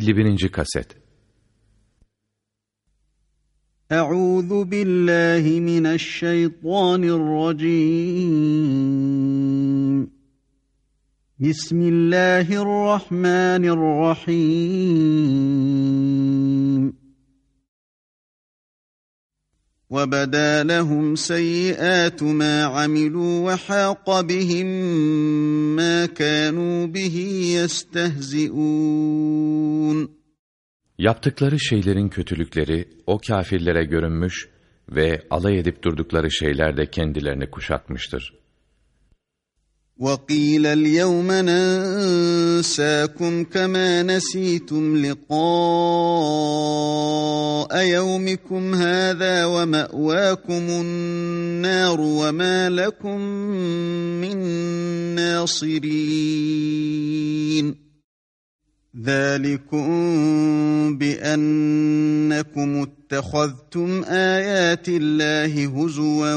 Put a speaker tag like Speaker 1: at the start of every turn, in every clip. Speaker 1: 51. kaset
Speaker 2: Euzu billahi mineşşeytanirracim. Bismillahirrahmanirrahim. وَبَدَا لَهُمْ سَيِّئَاتُ مَا عَمِلُوا وَحَاقَ بِهِمْ مَا كَانُوا بِهِ يَسْتَهْزِئُونَ
Speaker 1: Yaptıkları şeylerin kötülükleri o kafirlere görünmüş ve alay edip durdukları şeyler de kendilerini kuşatmıştır.
Speaker 2: وقيل اليوم ننساكم كما نسيتم لقاء يومكم هذا وماواكم النار وما لكم من ناصرين ذلكم بانكم اتخذتم ايات الله هزوا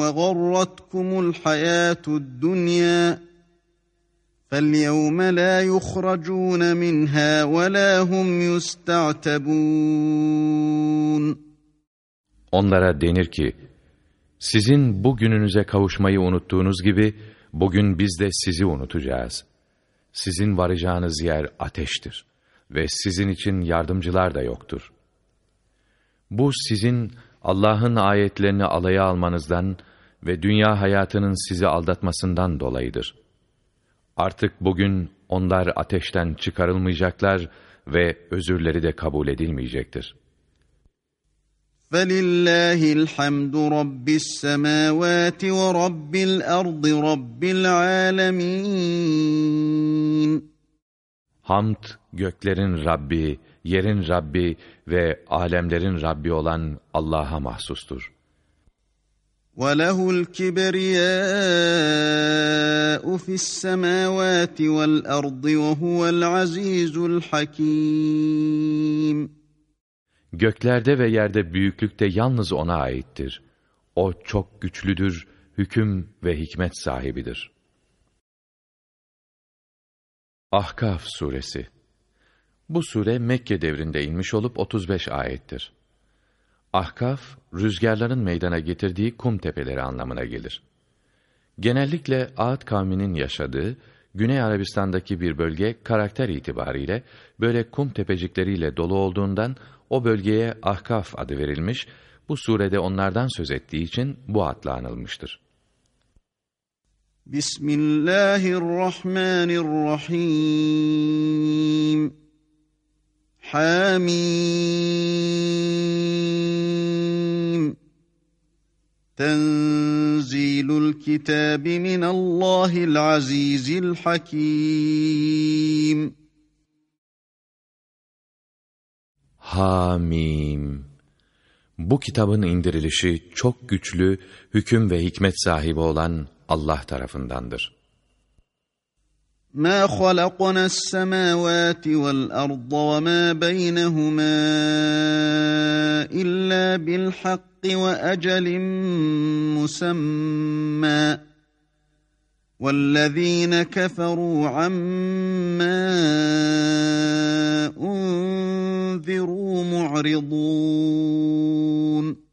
Speaker 2: وغرتكم الحياه الدنيا فاليوم لا يخرجون منها ولا هم يستعتبون
Speaker 1: Onlara denir ki, sizin bugününüze kavuşmayı unuttuğunuz gibi, bugün biz de sizi unutacağız.'' sizin varacağınız yer ateştir ve sizin için yardımcılar da yoktur. Bu sizin Allah'ın ayetlerini alaya almanızdan ve dünya hayatının sizi aldatmasından dolayıdır. Artık bugün onlar ateşten çıkarılmayacaklar ve özürleri de kabul edilmeyecektir.''
Speaker 2: فلله الحمد رب السماوات ورب الأرض رب العالمين
Speaker 1: Hamd göklerin Rabbi, yerin Rabbi ve alemlerin Rabbi olan Allah'a mahsustur.
Speaker 2: وَلَهُ الْكِبْرِيَاءُ فِي السَّمَاوَاتِ وَالْأَرْضِ وَهُوَ الْعَزِيزُ الْحَكِيمُ
Speaker 1: Göklerde ve yerde büyüklükte yalnız ona aittir. O çok güçlüdür, hüküm ve hikmet sahibidir. Ahkaf suresi Bu sure Mekke devrinde inmiş olup 35 ayettir. Ahkaf, rüzgarların meydana getirdiği kum tepeleri anlamına gelir. Genellikle Ağat kavminin yaşadığı, Güney Arabistan'daki bir bölge karakter itibariyle böyle kum tepecikleriyle dolu olduğundan o bölgeye Ahkaf adı verilmiş, bu surede onlardan söz ettiği için bu adla anılmıştır.
Speaker 2: Bismillahirrahmanirrahim. Hamim. Tenzilul kitabi minallahil azizil hakim.
Speaker 1: Hamim. Bu kitabın indirilişi çok güçlü, hüküm ve hikmet sahibi olan Allah tarafındandır.
Speaker 2: مَا خَلَقْنَا السَّمَاوَاتِ وَالْأَرْضَ وَمَا بَيْنَهُمَا إِلَّا بِالْحَقِّ وَأَجَلٍ مُسَمَّى وَالَّذ۪ينَ كَفَرُوا عَمَّا وَاَنْذِرُوا مُعْرِضُونَ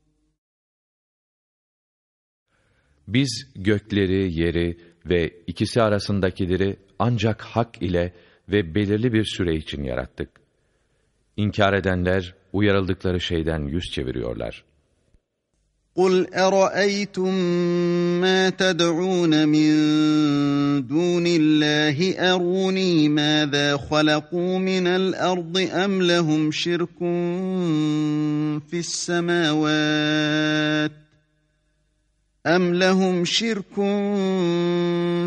Speaker 1: Biz gökleri, yeri ve ikisi arasındakileri ancak hak ile ve belirli bir süre için yarattık. İnkar edenler uyarıldıkları şeyden yüz çeviriyorlar.
Speaker 2: قل ارايتم ما تدعون من دون الله اروني ماذا خلقوا من الارض ام لهم شرك في السماوات أم لهم شرك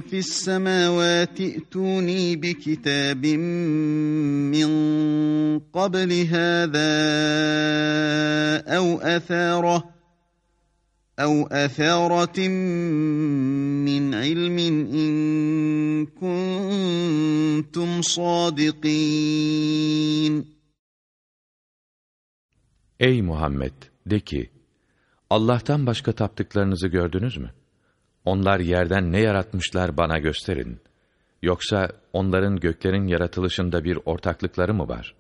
Speaker 2: في السماوات ائتوني بكتاب من قبل هذا أو أثاره أَوْ أَثَارَةٍ مِّنْ عِلْمٍ إِن كُنْتُمْ
Speaker 1: Ey Muhammed! De ki, Allah'tan başka taptıklarınızı gördünüz mü? Onlar yerden ne yaratmışlar bana gösterin. Yoksa onların göklerin yaratılışında bir ortaklıkları mı var?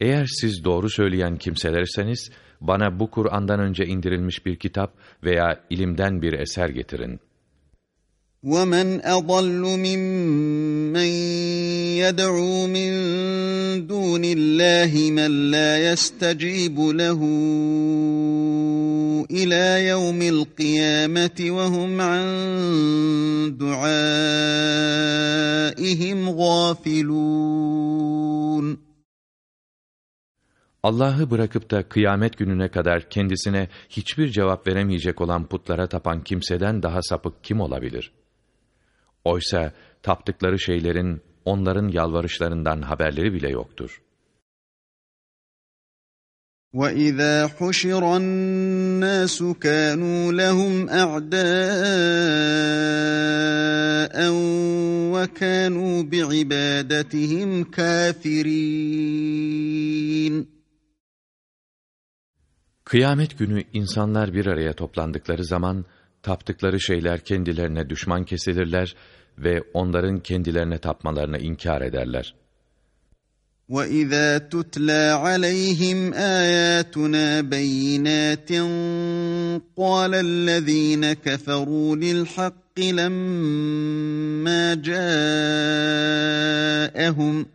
Speaker 1: Eğer siz doğru söyleyen kimselerseniz, bana bu Kur'an'dan önce indirilmiş bir kitap veya ilimden bir eser getirin.
Speaker 2: وَمَنْ أَضَلُّ مِمَّنْ يَدْعُو مِنْ دُونِ اللّٰهِ مَنْ لَا يَسْتَجِيبُ لَهُ إِلَى يَوْمِ الْقِيَامَةِ وَهُمْ عَنْ دُعَائِهِمْ غَافِلُونَ
Speaker 1: Allah'ı bırakıp da kıyamet gününe kadar kendisine hiçbir cevap veremeyecek olan putlara tapan kimseden daha sapık kim olabilir? Oysa taptıkları şeylerin onların yalvarışlarından haberleri bile yoktur.
Speaker 2: وَإِذَا حُشِرَ النَّاسُ كَانُوا لَهُمْ أَعْدَاءً وَكَانُوا بِعِبَادَتِهِمْ كَافِرِينَ
Speaker 1: Kıyamet günü insanlar bir araya toplandıkları zaman taptıkları şeyler kendilerine düşman kesilirler ve onların kendilerine tapmalarını inkar ederler.
Speaker 2: وَإِذَا تُتْلَى عَلَيْهِمْ آيَاتُنَا بَيِّنَاتٍ قَالَ الَّذ۪ينَ كَفَرُوا لِلْحَقِّ لَمَّا جَاءَهُمْ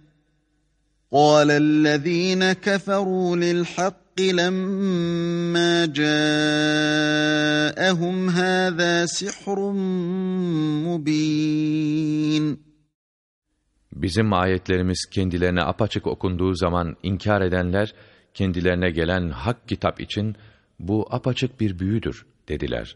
Speaker 2: قَالَ الَّذ۪ينَ كَفَرُوا لِلْحَقِّ لَمَّا جَاءَهُمْ هَذَا سِحْرٌ مُب۪ينٌ
Speaker 1: Bizim ayetlerimiz kendilerine apaçık okunduğu zaman inkar edenler, kendilerine gelen hak kitap için bu apaçık bir büyüdür dediler.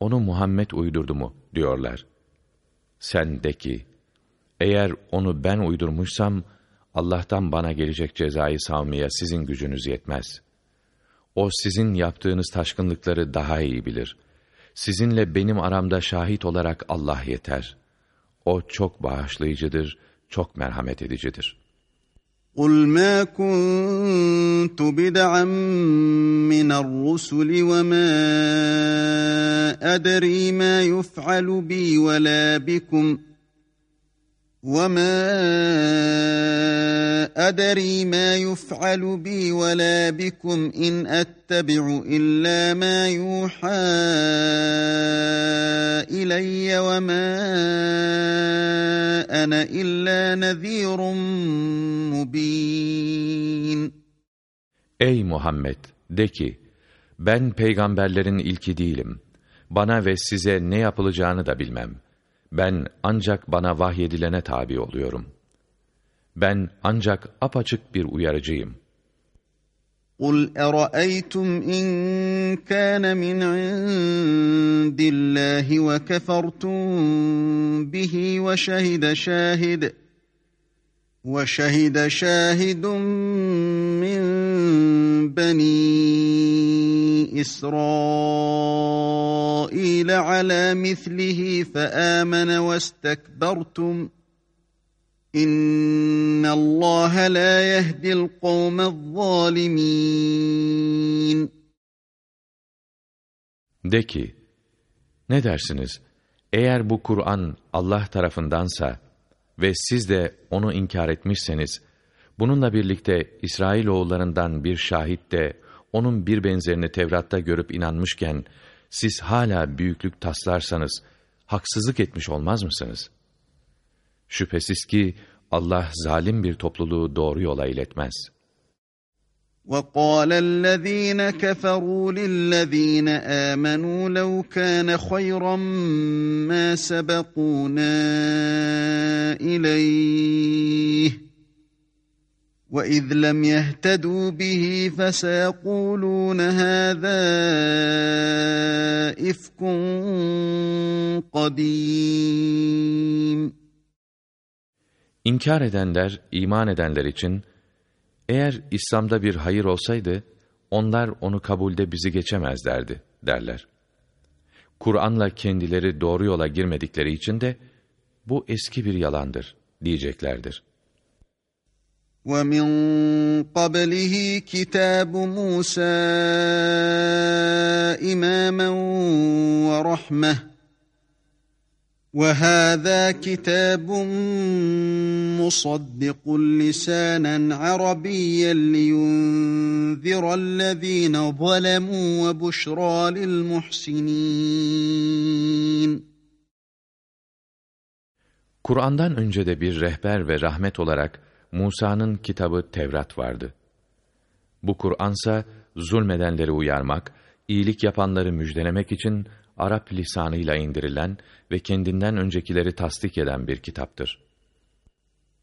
Speaker 1: onu Muhammed uydurdu mu diyorlar. Sen de ki, eğer onu ben uydurmuşsam, Allah'tan bana gelecek cezayı savmaya sizin gücünüz yetmez. O sizin yaptığınız taşkınlıkları daha iyi bilir. Sizinle benim aramda şahit olarak Allah yeter. O çok bağışlayıcıdır, çok merhamet edicidir.''
Speaker 2: قل ما كنت بدعا من الرسل وما أدري ما يفعل بي ولا بكم ۖ وما أدري ما يفعل بي ولا بكم إن أتبع إلا ما يوحى إلي وما أنا إلا نذير مبين
Speaker 1: Ey Muhammed! De ki, ben peygamberlerin ilki değilim. Bana ve size ne yapılacağını da bilmem.'' ben ancak bana vahyedilene tabi oluyorum. Ben ancak apaçık bir uyarıcıyım.
Speaker 2: قُلْ اَرَأَيْتُمْ اِنْ كَانَ مِنْ عِنْدِ اللّٰهِ وَكَفَرْتُمْ بِهِ وَشَهِدَ شَاهِدٍ وشهد شاهد من بني اسرائيل على مثله فامن واستكبرتم ان الله لا يهدي القوم الظالمين
Speaker 1: De ki, ne dersiniz? Eğer bu Kur'an Allah tarafındansa, ve siz de onu inkar etmişseniz, bununla birlikte İsrail oğullarından bir şahit de onun bir benzerini Tevrat'ta görüp inanmışken, siz hala büyüklük taslarsanız, haksızlık etmiş olmaz mısınız? Şüphesiz ki Allah zalim bir topluluğu doğru yola iletmez.''
Speaker 2: وقال الذين كفروا للذين امنوا لو كان خيرا ما سبقونا اليه واذ لم يهتدوا به فسيقولون هذا افك قديم
Speaker 1: إنكار edenler, iman edenler için Eğer İslam'da bir hayır olsaydı, onlar onu kabulde bizi geçemezlerdi, derler. Kur'an'la kendileri doğru yola girmedikleri için de, bu eski bir yalandır, diyeceklerdir.
Speaker 2: وَمِنْ قَبْلِهِ كِتَابُ مُوسَى إِمَامًا وَرَحْمَةً وَهَذَا كِتَابٌ مُصَدِّقٌ لِسَانًا عَرَبِيًّا لِيُنْذِرَ الَّذ۪ينَ ظَلَمُوا وَبُشْرَى لِلْمُحْسِن۪ينَ
Speaker 1: Kur'an'dan önce de bir rehber ve rahmet olarak Musa'nın kitabı Tevrat vardı. Bu Kur'ansa zulmedenleri uyarmak, iyilik yapanları müjdelemek için Arap lisanıyla indirilen ve kendinden öncekileri tasdik eden bir kitaptır.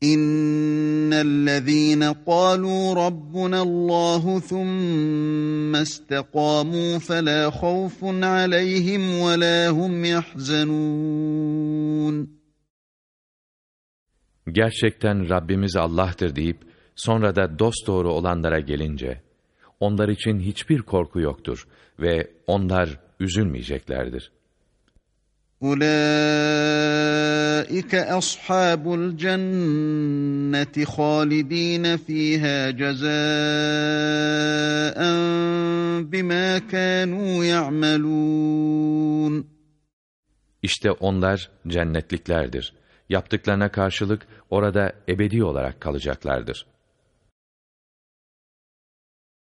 Speaker 2: İnnellezîne kâlû rabbunallâhu thumme istekâmû felâ khawfun aleyhim ve lâ hum yahzenûn.
Speaker 1: Gerçekten Rabbimiz Allah'tır deyip sonra da dosdoğru olanlara gelince onlar için hiçbir korku yoktur ve onlar üzülmeyeceklerdir.
Speaker 2: Ulaike ashabul cenneti halidin fiha cezaen bima kanu ya'malun.
Speaker 1: İşte onlar cennetliklerdir. Yaptıklarına karşılık orada ebedi olarak kalacaklardır.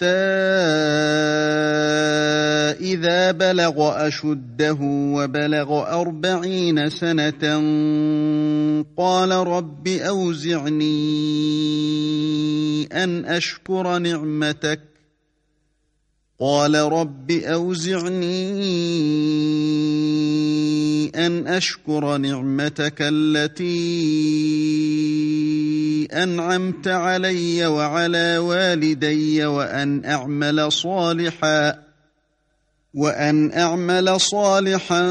Speaker 2: حتى إذا بلغ أشده وبلغ أربعين سنة قال رب أوزعني أن أشكر نعمتك قال رب أوزعني أن أشكر نعمتك التي أنعمت علي وعلى والدي وأن أعمل صالحاً وَأَنْ أَعْمَلَ صَالِحًا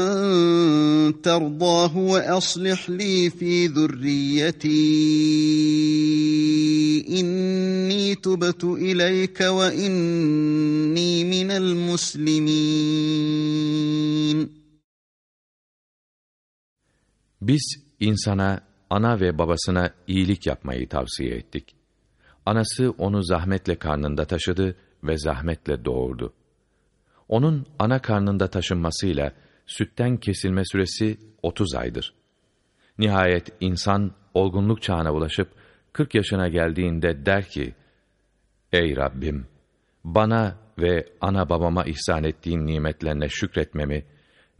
Speaker 2: تَرْضَاهُ وَأَصْلِحْ لِي فِي ذُرِّيَّتِي إِنِّي تُبْتُ إِلَيْكَ وَإِنِّي مِنَ الْمُسْلِمِينَ
Speaker 1: Biz insana, ana ve babasına iyilik yapmayı tavsiye ettik. Anası onu zahmetle karnında taşıdı ve zahmetle doğurdu onun ana karnında taşınmasıyla sütten kesilme süresi 30 aydır. Nihayet insan olgunluk çağına ulaşıp 40 yaşına geldiğinde der ki: Ey Rabbim, bana ve ana babama ihsan ettiğin nimetlerine şükretmemi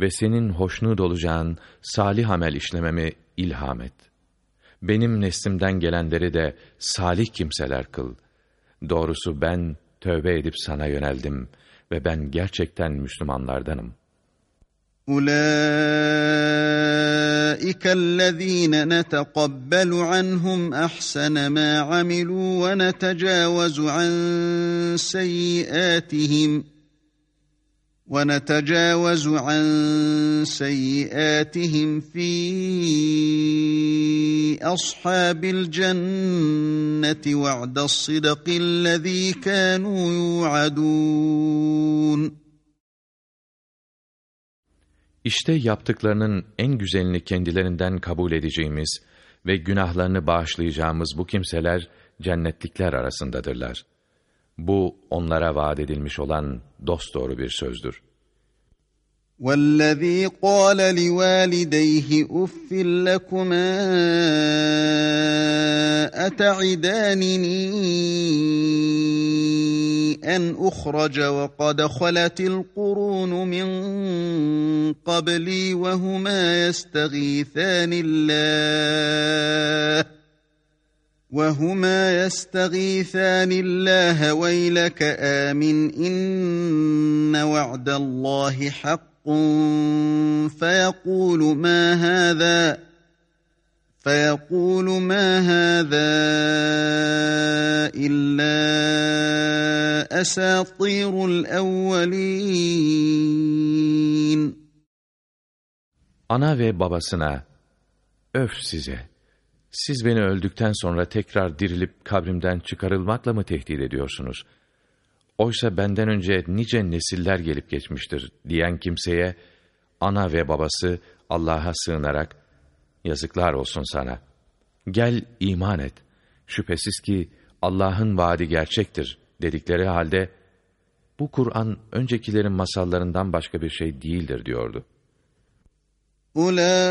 Speaker 1: ve senin hoşnut olacağın salih amel işlememi ilham et. Benim neslimden gelenleri de salih kimseler kıl. Doğrusu ben tövbe edip sana yöneldim.'' ve ben gerçekten Müslümanlardanım.
Speaker 2: أُولَٰئِكَ الَّذ۪ينَ نَتَقَبَّلُ عَنْهُمْ أَحْسَنَ مَا عَمِلُوا وَنَتَجَاوَزُ عَنْ سَيِّئَاتِهِمْ ونتجاوز عن سيئاتهم في أصحاب الجنة وعد الصدق الذي كانوا يوعدون
Speaker 1: İşte yaptıklarının en güzelini kendilerinden kabul edeceğimiz ve günahlarını bağışlayacağımız bu kimseler cennetlikler arasındadırlar. Bu onlara vaat edilmiş olan doğru bir sözdür.
Speaker 2: وَالَّذ۪ي قَالَ لِوَالِدَيْهِ اُفِّلْ لَكُمَا أَتَعِدَانِنِي أَنْ اُخْرَجَ وَقَدْ خَلَتِ الْقُرُونُ مِنْ قَبْلِي وَهُمَا يَسْتَغِيثَانِ اللّٰهِ وهما يستغيثان الله ويلك امن ان وعد الله حق فيقول ما هذا فيقول ما هذا الا اساطير الاولين
Speaker 1: Ana ve babasına öf size Siz beni öldükten sonra tekrar dirilip kabrimden çıkarılmakla mı tehdit ediyorsunuz? Oysa benden önce nice nesiller gelip geçmiştir diyen kimseye ana ve babası Allah'a sığınarak yazıklar olsun sana. Gel iman et. Şüphesiz ki Allah'ın vaadi gerçektir dedikleri halde bu Kur'an öncekilerin masallarından başka bir şey değildir diyordu.
Speaker 2: Ula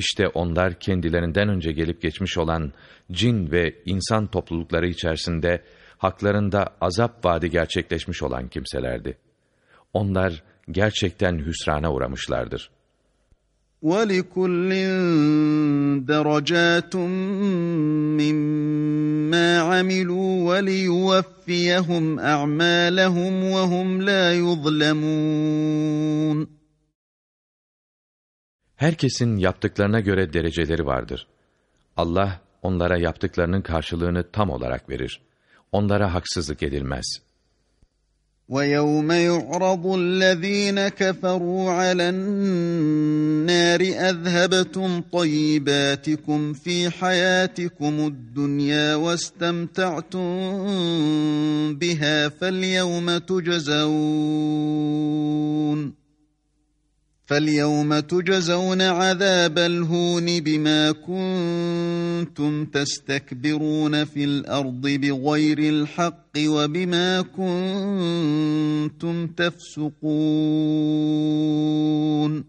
Speaker 1: İşte onlar kendilerinden önce gelip geçmiş olan cin ve insan toplulukları içerisinde haklarında azap vaadi gerçekleşmiş olan kimselerdi. Onlar gerçekten hüsrana uğramışlardır.
Speaker 2: وَلِكُلٍّ دَرَجَاتٌ مِّمَّا عَمِلُوا وَلِيُوَفِّيَهُمْ أَعْمَالَهُمْ وَهُمْ لَا يُظْلَمُونَ
Speaker 1: Herkesin yaptıklarına göre dereceleri vardır. Allah onlara yaptıklarının karşılığını tam olarak verir. Onlara haksızlık edilmez.''
Speaker 2: وَيَوْمَ يُعْرَضُ الَّذ۪ينَ كَفَرُوا عَلَى النَّارِ اَذْهَبَتُمْ طَيِّبَاتِكُمْ ف۪ي حَيَاتِكُمُ الدُّنْيَا وَاسْتَمْتَعْتُمْ بِهَا فَالْيَوْمَ تُجَزَوْنَ فَالْيَوْمَ تُجَزَوْنَ عَذَابَ الْهُونِ بِمَا كُنْتُمْ تَسْتَكْبِرُونَ فِي الْأَرْضِ بِغَيْرِ الْحَقِّ وَبِمَا كُنْتُمْ تَفْسُقُونَ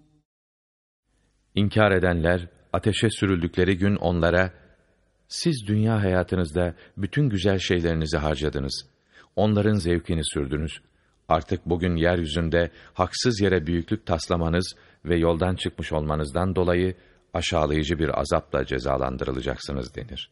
Speaker 1: İnkar edenler, ateşe sürüldükleri gün onlara, siz dünya hayatınızda bütün güzel şeylerinizi harcadınız, onların zevkini sürdünüz, Artık bugün yeryüzünde haksız yere büyüklük taslamanız ve yoldan çıkmış olmanızdan dolayı aşağılayıcı bir azapla cezalandırılacaksınız denir.''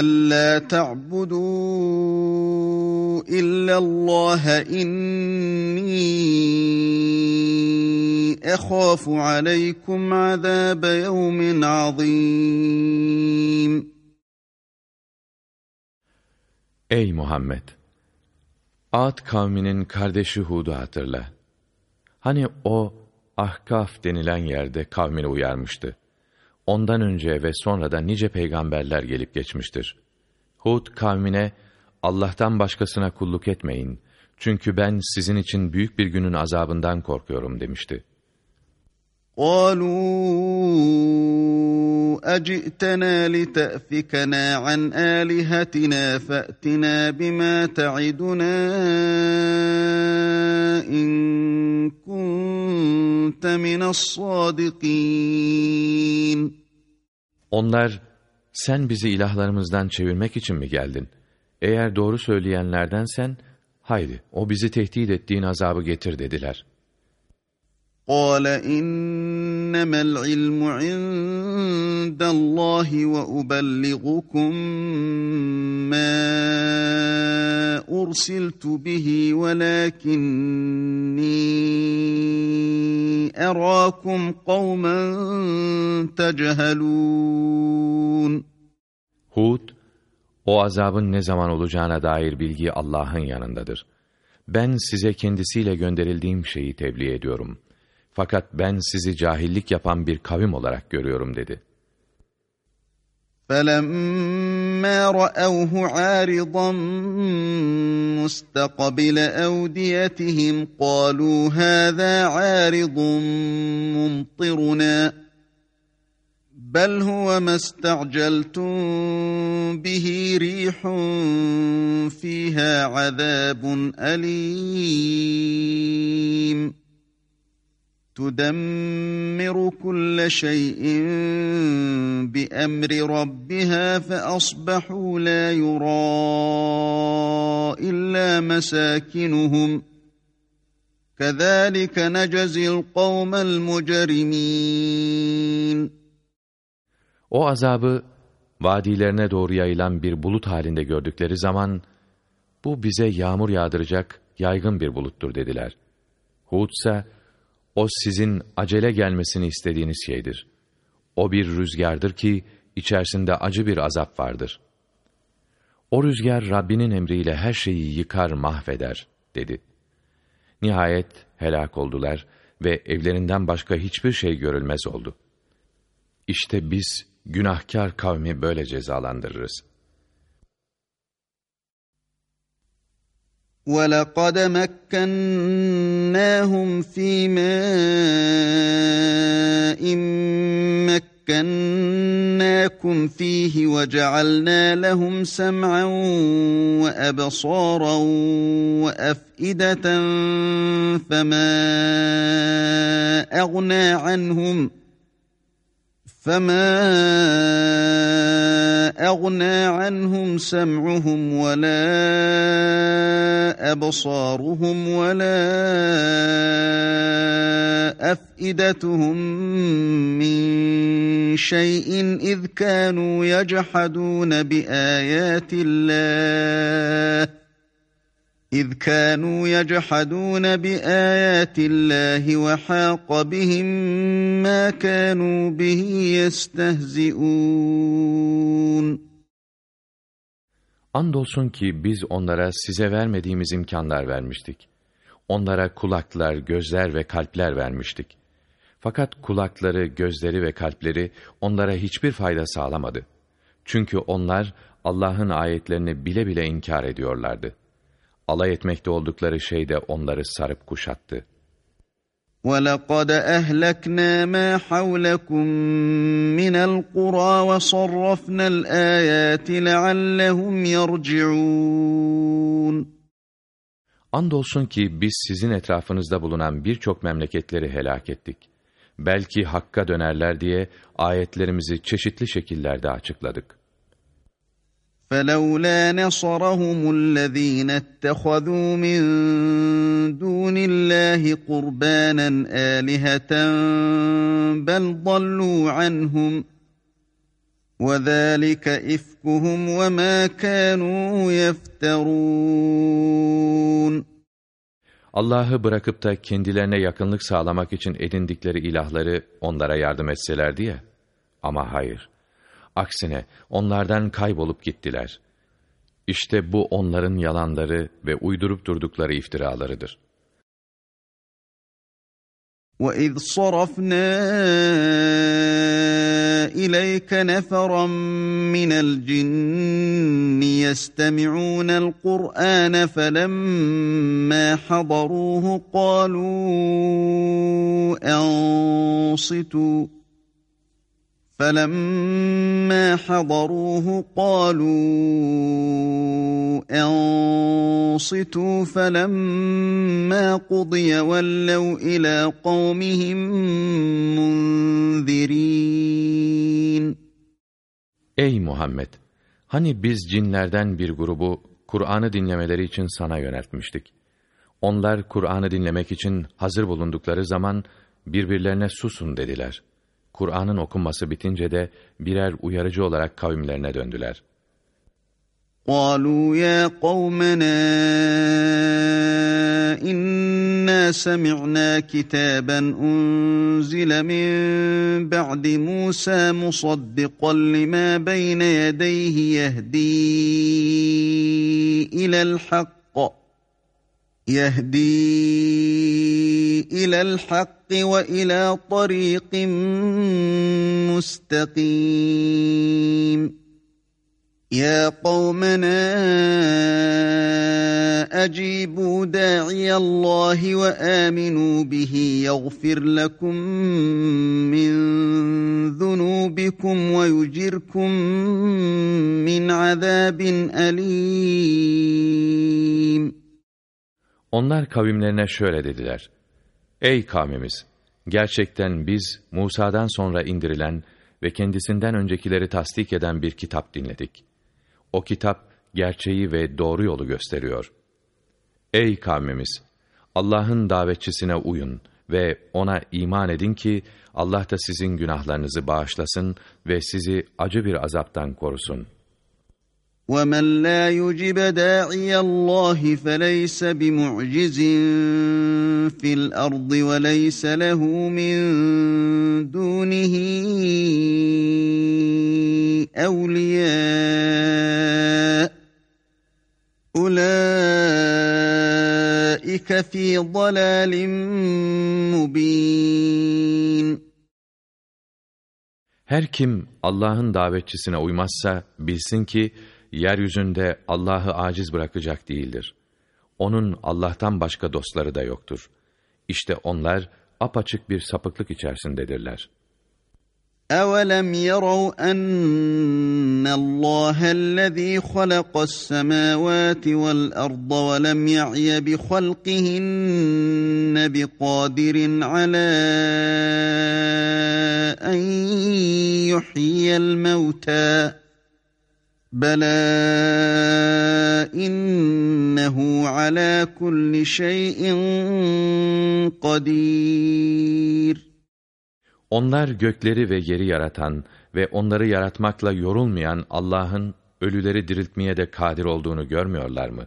Speaker 2: ألا تعبدوا إلا الله إني أخاف عليكم عذاب يوم عظيم
Speaker 1: Ey Muhammed! Ad kavminin kardeşi Hud'u hatırla. Hani o Ahkaf denilen yerde kavmini uyarmıştı ondan önce ve sonra da nice peygamberler gelip geçmiştir. Hud kavmine Allah'tan başkasına kulluk etmeyin. Çünkü ben sizin için büyük bir günün azabından korkuyorum demişti.
Speaker 2: قالوا أجئتنا لتأفكنا عن آلهتنا فأتنا بما تعدنا إن كُنْتَ مِنَ
Speaker 1: Onlar, sen bizi ilahlarımızdan çevirmek için mi geldin? Eğer doğru söyleyenlerdensen, haydi o bizi tehdit ettiğin azabı getir dediler.''
Speaker 2: قال إنما العلم عند الله وأبلغكم ما أرسلت به ولكني أراكم قوما تجهلون
Speaker 1: Hud, o azabın ne zaman olacağına dair bilgi Allah'ın yanındadır. Ben size kendisiyle gönderildiğim şeyi tebliğ ediyorum.'' Fakat ben sizi cahillik yapan bir kavim olarak görüyorum dedi.
Speaker 2: فَلَمَّا رَأَوْهُ عَارِضًا مُسْتَقَبِلَ أَوْدِيَتِهِمْ قَالُوا هَذَا عَارِضٌ مُمْطِرُنَا بَلْ هُوَ مَا بِهِ رِيحٌ فِيهَا عَذَابٌ أَلِيمٌ تُدَمِّرُ كُلَّ شَيْءٍ بِأَمْرِ رَبِّهَا فَأَصْبَحُوا لَا يُرَى إِلَّا مَسَاكِنُهُمْ كَذَٰلِكَ نَجَزِي الْقَوْمَ الْمُجَرِمِينَ
Speaker 1: O azabı vadilerine doğru yayılan bir bulut halinde gördükleri zaman, bu bize yağmur yağdıracak yaygın bir buluttur dediler. Hud ise, o sizin acele gelmesini istediğiniz şeydir. O bir rüzgardır ki içerisinde acı bir azap vardır. O rüzgar Rabbinin emriyle her şeyi yıkar, mahveder dedi. Nihayet helak oldular ve evlerinden başka hiçbir şey görülmez oldu. İşte biz günahkar kavmi böyle cezalandırırız.''
Speaker 2: ولقد مكناهم في ماء مكناكم فيه وجعلنا لهم سمعا وابصارا وافئده فما اغنى عنهم ۖ فما اغنى عنهم سمعهم ولا ابصارهم ولا افئدتهم من شيء اذ كانوا يجحدون بايات الله اِذْ كَانُوا يَجْحَدُونَ بِآيَاتِ اللّٰهِ وَحَاقَ بِهِمْ مَا كَانُوا بِهِ يَسْتَهْزِئُونَ
Speaker 1: Andolsun ki biz onlara size vermediğimiz imkanlar vermiştik. Onlara kulaklar, gözler ve kalpler vermiştik. Fakat kulakları, gözleri ve kalpleri onlara hiçbir fayda sağlamadı. Çünkü onlar Allah'ın ayetlerini bile bile inkar ediyorlardı alay etmekte oldukları şey de onları sarıp kuşattı.
Speaker 2: وَلَقَدْ أَهْلَكْنَا مَا حَوْلَكُمْ مِنَ الْقُرَى وَصَرَّفْنَا الْآيَاتِ لَعَلَّهُمْ يَرْجِعُونَ
Speaker 1: Andolsun ki biz sizin etrafınızda bulunan birçok memleketleri helak ettik. Belki hakka dönerler diye ayetlerimizi çeşitli şekillerde açıkladık.
Speaker 2: فلولا نصرهم الذين اتخذوا من دون الله قربانا آلهة بل ضلوا عنهم وذلك إفكهم وما كانوا يفترون
Speaker 1: Allah'ı bırakıp da kendilerine yakınlık sağlamak için edindikleri ilahları onlara yardım etselerdi ya. Ama hayır. Aksine onlardan kaybolup gittiler. İşte bu onların yalanları ve uydurup durdukları iftiralarıdır.
Speaker 2: وَإِذْ صَرَفْنَا إِلَيْكَ نَفَرًا مِنَ الْجِنِّ يَسْتَمِعُونَ الْقُرْآنَ فَلَمَّا حَضَرُوهُ قَالُوا أَنصِتُوا فَلَمَّا حَضَرُوهُ قَالُوا أَنصِتُوا فَلَمَّا قُضِيَ وَلَّوْا إِلَى قَوْمِهِمْ
Speaker 1: مُنذِرِينَ Ey Muhammed! Hani biz cinlerden bir grubu Kur'an'ı dinlemeleri için sana yöneltmiştik. Onlar Kur'an'ı dinlemek için hazır bulundukları zaman birbirlerine susun dediler.'' Kur'an'ın okunması bitince de birer uyarıcı olarak kavimlerine döndüler.
Speaker 2: قالوا يا قومنا إنا سمعنا كتابا أنزل من بعد موسى مصدقا لما بين يديه يهدي إلى الحق يهدي الى الحق والى طريق مستقيم يا قومنا اجيبوا داعي الله وامنوا به يغفر لكم من ذنوبكم ويجركم
Speaker 1: من عذاب اليم Onlar kavimlerine şöyle dediler. Ey kavmimiz! Gerçekten biz Musa'dan sonra indirilen ve kendisinden öncekileri tasdik eden bir kitap dinledik. O kitap gerçeği ve doğru yolu gösteriyor. Ey kavmimiz! Allah'ın davetçisine uyun ve ona iman edin ki Allah da sizin günahlarınızı bağışlasın ve sizi acı bir azaptan korusun.''
Speaker 2: ومن لا يجب داعي الله فليس بمعجز في الارض وليس له من دونه اولياء اولئك في ضلال مبين
Speaker 1: Her kim Allah'ın davetçisine uymazsa bilsin ki yeryüzünde Allah'ı aciz bırakacak değildir. Onun Allah'tan başka dostları da yoktur. İşte onlar apaçık bir sapıklık içerisindedirler.
Speaker 2: أَوَلَمْ يَرَوْا أَنَّ اللَّهَ الَّذ۪ي خَلَقَ السَّمَاوَاتِ وَالْأَرْضَ وَلَمْ يَعْيَ بِخَلْقِهِنَّ بِقَادِرٍ عَلَى أَنْ يُحْيِيَ الْمَوْتَى Bela innehu
Speaker 1: ala kulli şeyin kadir. Onlar gökleri ve yeri yaratan ve onları yaratmakla yorulmayan Allah'ın ölüleri diriltmeye de kadir olduğunu görmüyorlar mı?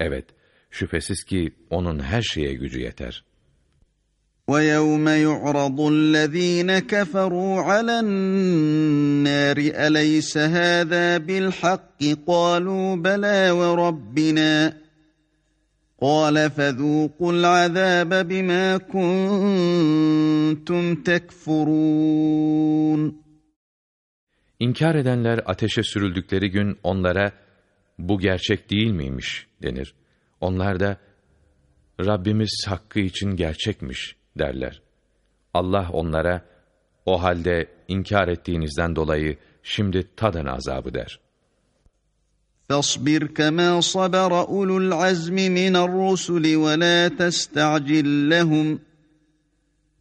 Speaker 1: Evet, şüphesiz ki onun her şeye gücü yeter.'' وَيَوْمَ
Speaker 2: يُعْرَضُ الَّذ۪ينَ كَفَرُوا عَلَى النَّارِ أَلَيْسَ هَذَا بِالْحَقِّ قَالُوا بَلَى وَرَبِّنَا قَالَ فَذُوقُوا الْعَذَابَ بِمَا كُنْتُمْ تَكْفُرُونَ
Speaker 1: İnkar edenler ateşe sürüldükleri gün onlara, bu gerçek değil miymiş denir. Onlar da, Rabbimiz hakkı için gerçekmiş.'' derler. Allah onlara o halde inkar ettiğinizden dolayı şimdi tadın azabı der.
Speaker 2: فَاصْبِرْ كَمَا صَبَرَ أُولُو الْعَزْمِ مِنَ الرُّسُلِ وَلَا تَسْتَعْجِلْ لَهُمْ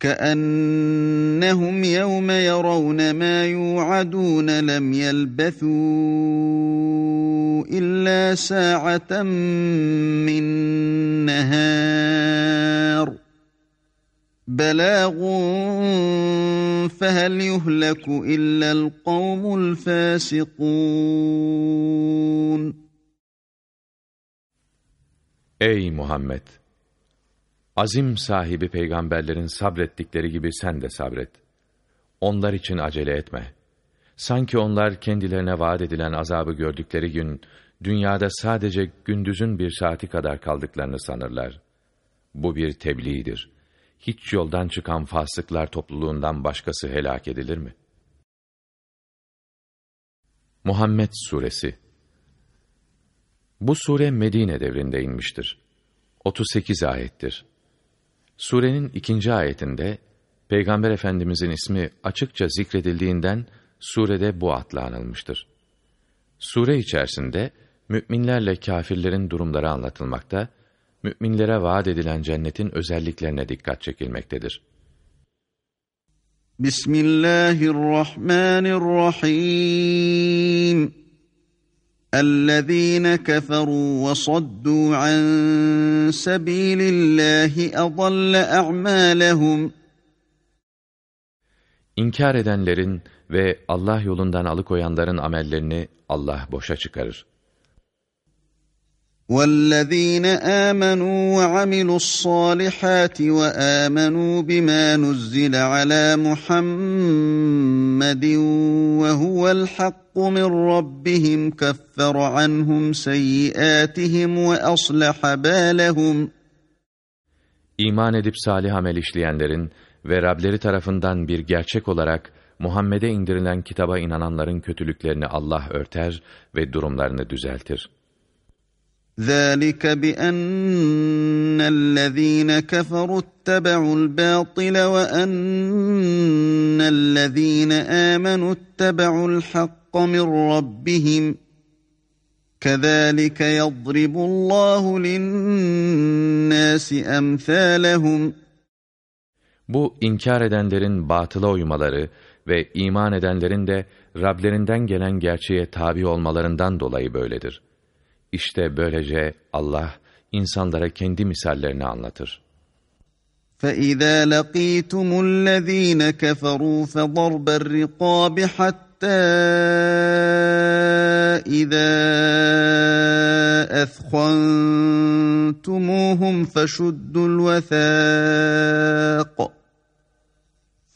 Speaker 2: كأنهم يوم يرون ما يوعدون لم يلبثوا إلا ساعة من نهار belagun fehel yuhleku illel kavmul fasikun.
Speaker 1: Ey Muhammed! Azim sahibi peygamberlerin sabrettikleri gibi sen de sabret. Onlar için acele etme. Sanki onlar kendilerine vaat edilen azabı gördükleri gün, dünyada sadece gündüzün bir saati kadar kaldıklarını sanırlar. Bu bir tebliğdir.'' hiç yoldan çıkan fasıklar topluluğundan başkası helak edilir mi? Muhammed suresi Bu sure Medine devrinde inmiştir. 38 ayettir. Surenin ikinci ayetinde Peygamber Efendimizin ismi açıkça zikredildiğinden surede bu adla anılmıştır. Sure içerisinde müminlerle kâfirlerin durumları anlatılmakta müminlere vaat edilen cennetin özelliklerine dikkat çekilmektedir.
Speaker 2: Bismillahirrahmanirrahim. اَلَّذ۪ينَ كَفَرُوا وَصَدُّوا عَنْ سَب۪يلِ اللّٰهِ اَضَلَّ اَعْمَالَهُمْ
Speaker 1: İnkar edenlerin ve Allah yolundan alıkoyanların amellerini Allah boşa çıkarır.
Speaker 2: وَالَّذ۪ينَ آمَنُوا وَعَمِلُوا الصَّالِحَاتِ وَآمَنُوا بِمَا نُزِّلَ عَلَى مُحَمَّدٍ وَهُوَ الْحَقُّ مِنْ رَبِّهِمْ كَفَّرَ عَنْهُمْ سَيِّئَاتِهِمْ وَأَصْلَحَ
Speaker 1: بَالَهُمْ İman edip salih amel işleyenlerin ve Rableri tarafından bir gerçek olarak Muhammed'e indirilen kitaba inananların kötülüklerini Allah örter ve durumlarını düzeltir.
Speaker 2: ذلك بان الذين كفروا اتبعوا الباطل وان الذين امنوا اتبعوا الحق من ربهم كذلك يضرب الله
Speaker 1: للناس امثالهم Bu inkar edenlerin batıla uymaları ve iman edenlerin de Rablerinden gelen gerçeğe tabi olmalarından dolayı böyledir.'' İşte böylece Allah insanlara kendi misallerini anlatır.
Speaker 2: فَإِذَا لَقِيتُمُ الَّذ۪ينَ كَفَرُوا فَضَرْبَ الرِّقَابِ حَتَّى إِذَا أَثْخَنْتُمُوهُمْ فَشُدُّوا الْوَثَاقَ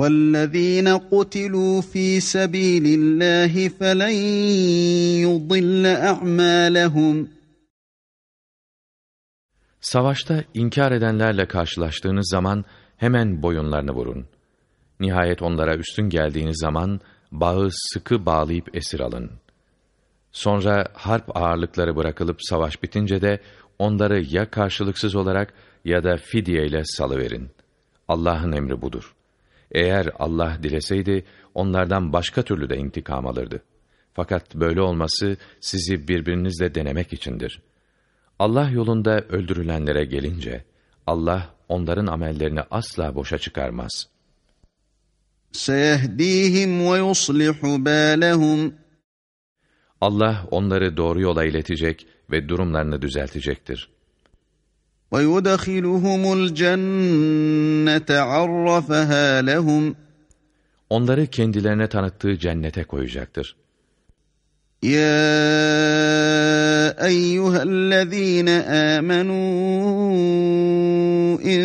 Speaker 2: وَالَّذ۪ينَ قُتِلُوا ف۪ي سَب۪يلِ اللّٰهِ فَلَنْ يُضِلَّ اَعْمَالَهُمْ
Speaker 1: Savaşta inkar edenlerle karşılaştığınız zaman hemen boyunlarını vurun. Nihayet onlara üstün geldiğiniz zaman bağı sıkı bağlayıp esir alın. Sonra harp ağırlıkları bırakılıp savaş bitince de onları ya karşılıksız olarak ya da fidye ile salıverin. Allah'ın emri budur. Eğer Allah dileseydi onlardan başka türlü de intikam alırdı. Fakat böyle olması sizi birbirinizle denemek içindir. Allah yolunda öldürülenlere gelince Allah onların amellerini asla boşa çıkarmaz. Seyehdihim ve yuslihu balehum. Allah onları doğru yola iletecek ve durumlarını düzeltecektir.
Speaker 2: وَيُدَخِلُهُمُ الْجَنَّةَ عَرَّفَهَا لَهُمْ
Speaker 1: Onları kendilerine tanıttığı cennete koyacaktır.
Speaker 2: يا ايها الذين امنوا ان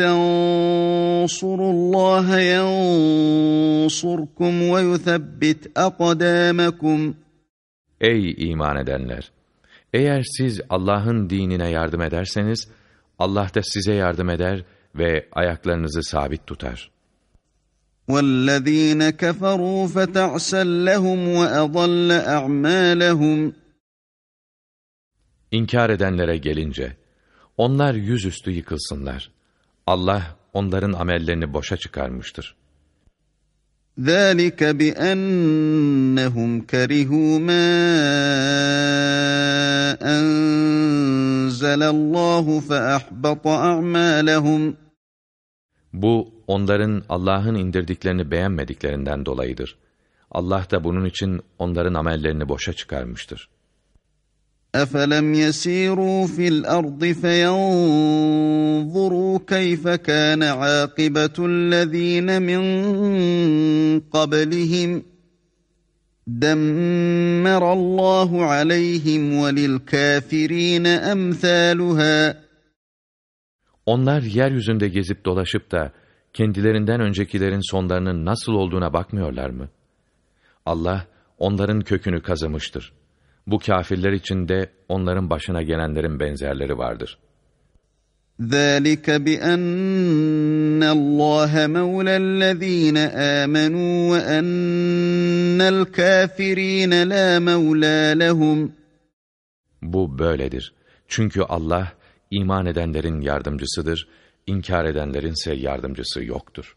Speaker 2: تنصروا الله
Speaker 1: ينصركم ويثبت اقدامكم Ey iman edenler Eğer siz Allah'ın dinine yardım ederseniz, Allah da size yardım eder ve ayaklarınızı sabit tutar.
Speaker 2: وَالَّذ۪ينَ كَفَرُوا فَتَعْسَلْ وَأَضَلَّ
Speaker 1: أَعْمَالَهُمْ İnkar edenlere gelince, onlar yüzüstü yıkılsınlar. Allah onların amellerini boşa çıkarmıştır.
Speaker 2: ذَٰلِكَ بِأَنَّهُمْ كَرِهُوا مَا أَنْزَلَ اللّٰهُ فَأَحْبَطَ أَعْمَالَهُمْ
Speaker 1: Bu, onların Allah'ın indirdiklerini beğenmediklerinden dolayıdır. Allah da bunun için onların amellerini boşa çıkarmıştır.
Speaker 2: أَفَلَمْ يَسِيرُوا فِي الْأَرْضِ فَيَنْظُرُوا كَيْفَ كَانَ عَاقِبَةُ الَّذ۪ينَ مِنْ قَبْلِهِمْ دَمَّرَ اللّٰهُ عَلَيْهِمْ وَلِلْكَافِر۪ينَ أَمْثَالُهَا
Speaker 1: Onlar yeryüzünde gezip dolaşıp da kendilerinden öncekilerin sonlarının nasıl olduğuna bakmıyorlar mı? Allah onların kökünü kazımıştır.'' Bu kâfirler içinde onların başına gelenlerin benzerleri vardır.
Speaker 2: ذَٰلِكَ بِأَنَّ اللّٰهَ مَوْلَى الَّذ۪ينَ آمَنُوا وَأَنَّ الْكَافِر۪ينَ لَا
Speaker 1: مَوْلَى لَهُمْ Bu böyledir. Çünkü Allah, iman edenlerin yardımcısıdır, inkar edenlerin ise yardımcısı yoktur.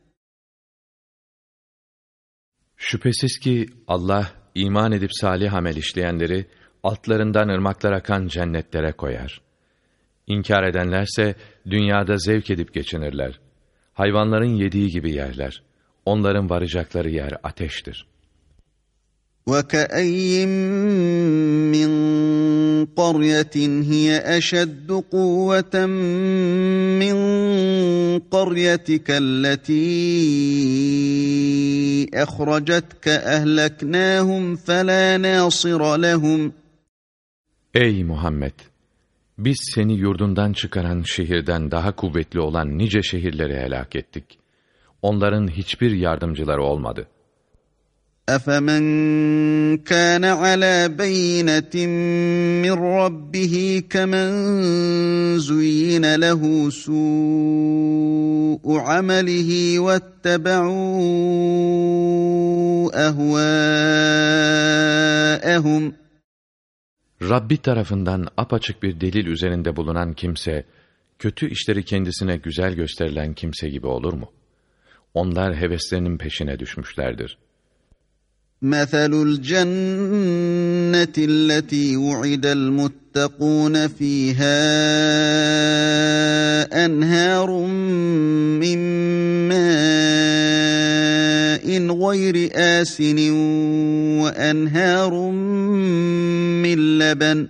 Speaker 1: Şüphesiz ki Allah iman edip salih amel işleyenleri altlarından ırmaklar akan cennetlere koyar. İnkar edenlerse dünyada zevk edip geçinirler. Hayvanların yediği gibi yerler. Onların varacakları yer ateştir.''
Speaker 2: وكاين من قريه هي اشد قوه من قريتك التي اخرجتك اهلكناهم فلا
Speaker 1: ناصر لهم Ey Muhammed! Biz seni yurdundan çıkaran şehirden daha kuvvetli olan nice şehirleri helak ettik. Onların hiçbir yardımcıları olmadı.''
Speaker 2: أفمن كان على بينة من ربه كمن زين له سوء عمله واتبعوا أهواءهم
Speaker 1: Rabbi tarafından apaçık bir delil üzerinde bulunan kimse, kötü işleri kendisine güzel gösterilen kimse gibi olur mu? Onlar heveslerinin peşine düşmüşlerdir.''
Speaker 2: مثل الجنة التي وعد المتقون فيها أنهار من ماء غير آسن وأنهار من لبن ۖ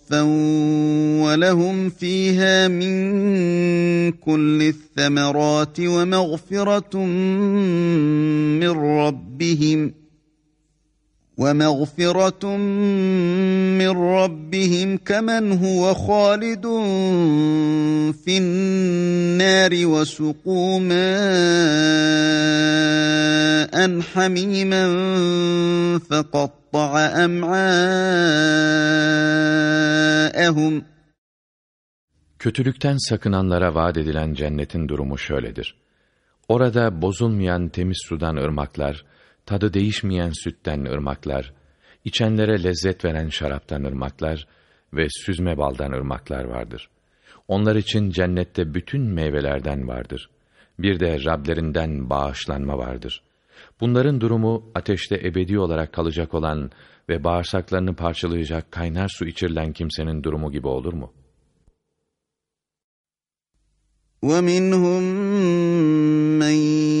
Speaker 2: ولهم فيها من كل الثمرات ومغفرة من ربهم ۖ وَمَغْفِرَةٌ مِّن رَّبِّهِمْ كَمَنْ هُوَ خَالِدٌ فِي النَّارِ وَسُقُوا مَاءً حَمِيمًا فَقَطَّعَ
Speaker 1: أَمْعَاءَهُمْ Kötülükten sakınanlara vaat edilen cennetin durumu şöyledir. Orada bozulmayan temiz sudan ırmaklar, tadı değişmeyen sütten ırmaklar, içenlere lezzet veren şaraptan ırmaklar ve süzme baldan ırmaklar vardır. Onlar için cennette bütün meyvelerden vardır. Bir de Rablerinden bağışlanma vardır. Bunların durumu ateşte ebedi olarak kalacak olan ve bağırsaklarını parçalayacak kaynar su içirilen kimsenin durumu gibi olur mu?
Speaker 2: وَمِنْهُمْ مَنْ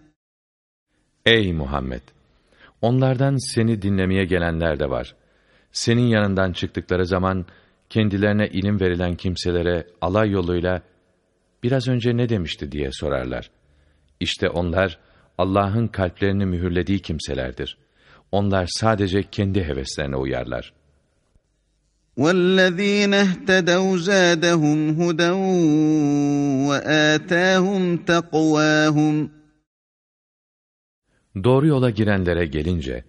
Speaker 1: Ey Muhammed! Onlardan seni dinlemeye gelenler de var. Senin yanından çıktıkları zaman, kendilerine ilim verilen kimselere alay yoluyla, biraz önce ne demişti diye sorarlar. İşte onlar, Allah'ın kalplerini mühürlediği kimselerdir. Onlar sadece kendi heveslerine uyarlar.''
Speaker 2: وَالَّذ۪ينَ اهْتَدَوْا زَادَهُمْ هُدًى
Speaker 1: وَآتَاهُمْ تَقْوَاهُمْ Doğru yola girenlere gelince,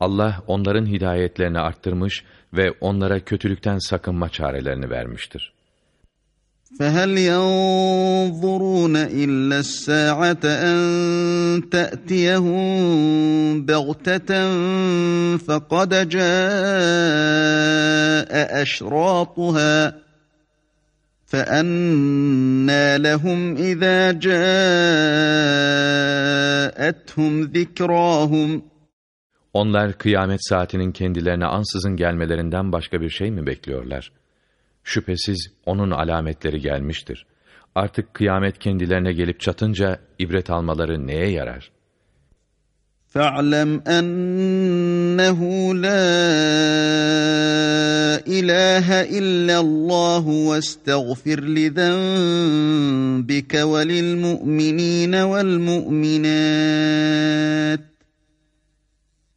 Speaker 1: Allah onların hidayetlerini arttırmış ve onlara kötülükten sakınma çarelerini vermiştir.
Speaker 2: فَهَلْ يَنْظُرُونَ إِلَّا السَّاعَةَ أَنْ تَأْتِيَهُمْ بَغْتَةً فَقَدْ جَاءَ أَشْرَاطُهَا فَأَنَّا لَهُمْ اِذَا جَاءَتْهُمْ ذِكْرَاهُمْ
Speaker 1: Onlar kıyamet saatinin kendilerine ansızın gelmelerinden başka bir şey mi bekliyorlar? Şüphesiz onun alametleri gelmiştir. Artık kıyamet kendilerine gelip çatınca ibret almaları neye yarar?''
Speaker 2: فاعلم أنه لا إله إلا الله واستغفر لذنبك وللمؤمنين والمؤمنات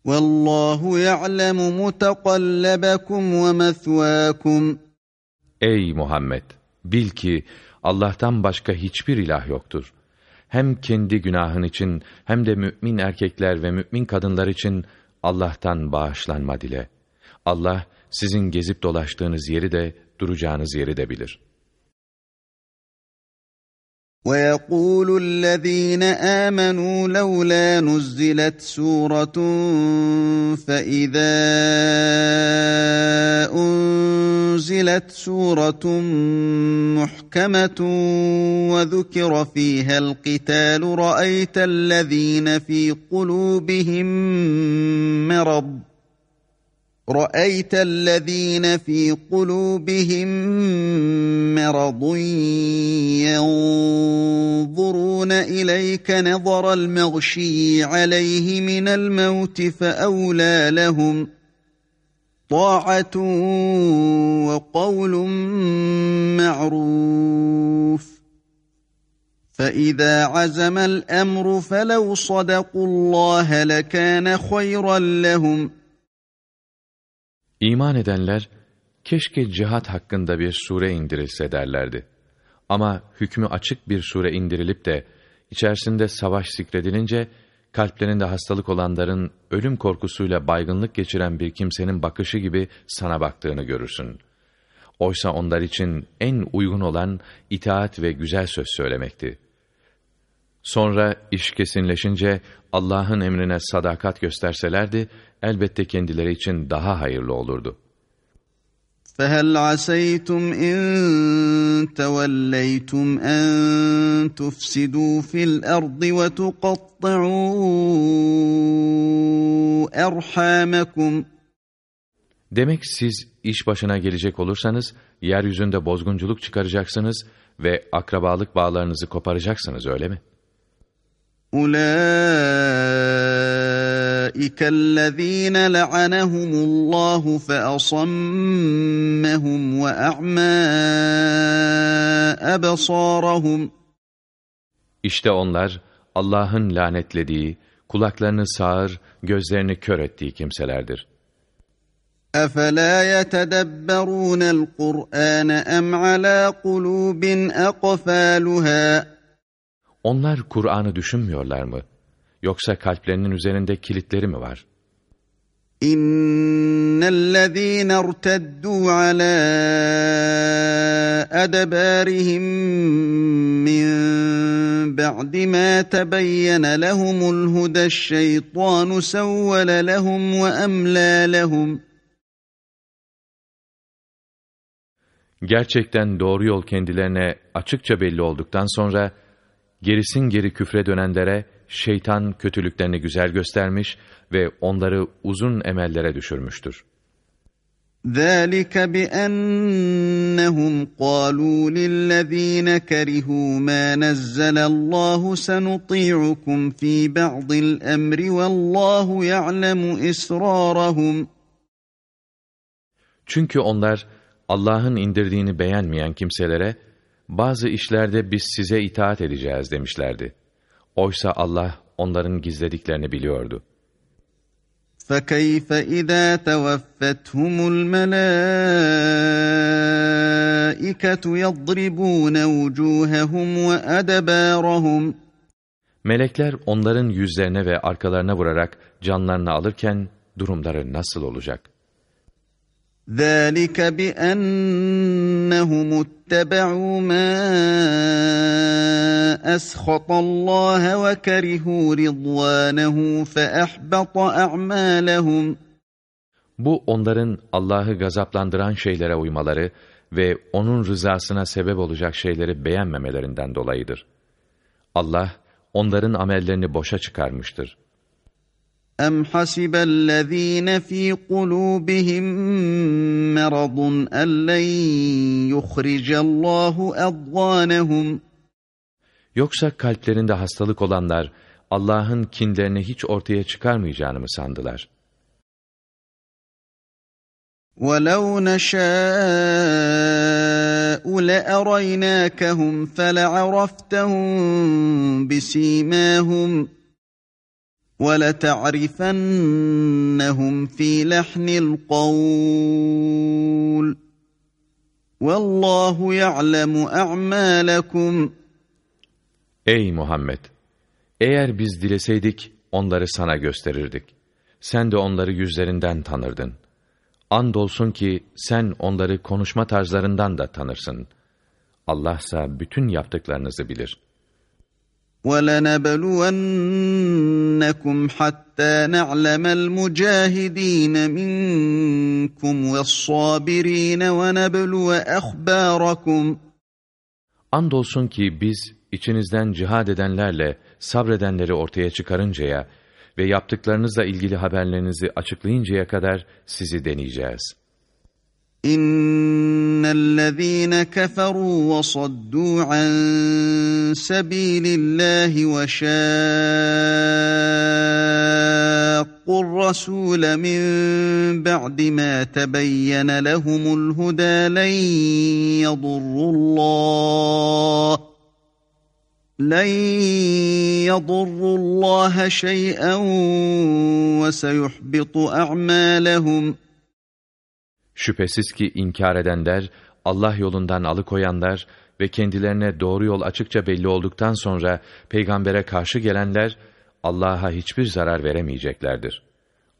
Speaker 2: والله يعلم متقلبكم
Speaker 1: ومثواكم Ey Muhammed! Bil ki Allah'tan başka hiçbir ilah yoktur. hem kendi günahın için hem de mümin erkekler ve mümin kadınlar için Allah'tan bağışlanma dile. Allah sizin gezip dolaştığınız yeri de duracağınız yeri de bilir.''
Speaker 2: ويقول الذين امنوا لولا نزلت سوره فاذا انزلت سوره محكمه وذكر فيها القتال رايت الذين في قلوبهم مرض رايت الذين في قلوبهم مرض ينظرون اليك نظر المغشي عليه من الموت فاولى لهم طاعه وقول معروف فاذا عزم الامر فلو صدقوا الله
Speaker 1: لكان
Speaker 2: خيرا لهم
Speaker 1: İman edenler keşke cihat hakkında bir sure indirilse derlerdi. Ama hükmü açık bir sure indirilip de içerisinde savaş zikredilince kalplerinde hastalık olanların ölüm korkusuyla baygınlık geçiren bir kimsenin bakışı gibi sana baktığını görürsün. Oysa onlar için en uygun olan itaat ve güzel söz söylemekti. Sonra iş kesinleşince Allah'ın emrine sadakat gösterselerdi elbette kendileri için daha hayırlı olurdu.
Speaker 2: فَهَلْ عَسَيْتُمْ اِنْ تَوَلَّيْتُمْ اَنْ تُفْسِدُوا فِي الْأَرْضِ وَتُقَطَّعُوا
Speaker 1: اَرْحَامَكُمْ Demek siz iş başına gelecek olursanız, yeryüzünde bozgunculuk çıkaracaksınız ve akrabalık bağlarınızı koparacaksınız öyle mi?
Speaker 2: Ulâ اُولَٰئِكَ الَّذ۪ينَ لَعَنَهُمُ اللّٰهُ فَأَصَمَّهُمْ وَأَعْمَى أَبَصَارَهُمْ
Speaker 1: İşte onlar Allah'ın lanetlediği, kulaklarını sağır, gözlerini kör ettiği kimselerdir.
Speaker 2: أَفَلَا يَتَدَبَّرُونَ الْقُرْآنَ اَمْ عَلَى قُلُوبٍ اَقْفَالُهَا
Speaker 1: Onlar Kur'an'ı düşünmüyorlar mı? Yoksa kalplerinin üzerinde kilitleri mi var?
Speaker 2: İnnellezîne irteddû alâ edebârihim min ba'di mâ tebeyyene lehumul hudeşşeytânu sevvele lehum ve emlâ lehum.
Speaker 1: Gerçekten doğru yol kendilerine açıkça belli olduktan sonra, gerisin geri küfre dönenlere, şeytan kötülüklerini güzel göstermiş ve onları uzun emellere düşürmüştür.
Speaker 2: ذَٰلِكَ بِأَنَّهُمْ قَالُوا لِلَّذ۪ينَ كَرِهُوا مَا نَزَّلَ اللّٰهُ سَنُطِيعُكُمْ ف۪ي بَعْضِ الْاَمْرِ وَاللّٰهُ يَعْلَمُ اِسْرَارَهُمْ
Speaker 1: Çünkü onlar Allah'ın indirdiğini beğenmeyen kimselere bazı işlerde biz size itaat edeceğiz demişlerdi. Oysa Allah onların gizlediklerini biliyordu.
Speaker 2: فَكَيْفَ اِذَا تَوَفَّتْهُمُ الْمَلَائِكَةُ يَضْرِبُونَ وُجُوهَهُمْ
Speaker 1: وَأَدَبَارَهُمْ Melekler onların yüzlerine ve arkalarına vurarak canlarını alırken durumları nasıl olacak?'
Speaker 2: ذَٰلِكَ بِأَنَّهُمُ اتَّبَعُوا مَا أَسْخَطَ اللّٰهَ وَكَرِهُوا رِضْوَانَهُ فَأَحْبَطَ
Speaker 1: أَعْمَالَهُمْ Bu onların Allah'ı gazaplandıran şeylere uymaları ve O'nun rızasına sebep olacak şeyleri beğenmemelerinden dolayıdır. Allah, onların amellerini boşa çıkarmıştır.
Speaker 2: أَمْ حَسِبَ الَّذِينَ فِي قُلُوبِهِم مَّرَضٌ أَن لَّن يُخْرِجَ اللّٰهُ أَضْغَانَهُمْ
Speaker 1: Yoksa kalplerinde hastalık olanlar Allah'ın kinlerini hiç ortaya çıkarmayacağını mı sandılar?
Speaker 2: وَلَوْ نَشَاءُ لَأَرَيْنَاكَهُمْ فَلَعَرَفْتَهُمْ بِسِيمَاهُمْ وَلَتَعْرِفَنَّهُمْ فِي لَحْنِ الْقَوْلِ وَاللّٰهُ يَعْلَمُ اَعْمَالَكُمْ
Speaker 1: Ey Muhammed! Eğer biz dileseydik, onları sana gösterirdik. Sen de onları yüzlerinden tanırdın. Andolsun ki sen onları konuşma tarzlarından da tanırsın. Allahsa bütün yaptıklarınızı bilir.''
Speaker 2: وَلَنَبَلُوَنَّكُمْ حَتَّى نَعْلَمَ الْمُجَاهِد۪ينَ مِنْكُمْ وَالصَّابِر۪ينَ وَنَبْلُوَ اَخْبَارَكُمْ
Speaker 1: Andolsun ki biz içinizden cihad edenlerle sabredenleri ortaya çıkarıncaya ve yaptıklarınızla ilgili haberlerinizi açıklayıncaya kadar sizi deneyeceğiz.''
Speaker 2: ان الذين كفروا وصدوا عن سبيل الله وشاقوا الرسول من بعد ما تبين لهم الهدى لن يضروا الله لن يضروا الله شيئا وسيحبط اعمالهم
Speaker 1: Şüphesiz ki inkar edenler, Allah yolundan alıkoyanlar ve kendilerine doğru yol açıkça belli olduktan sonra peygambere karşı gelenler Allah'a hiçbir zarar veremeyeceklerdir.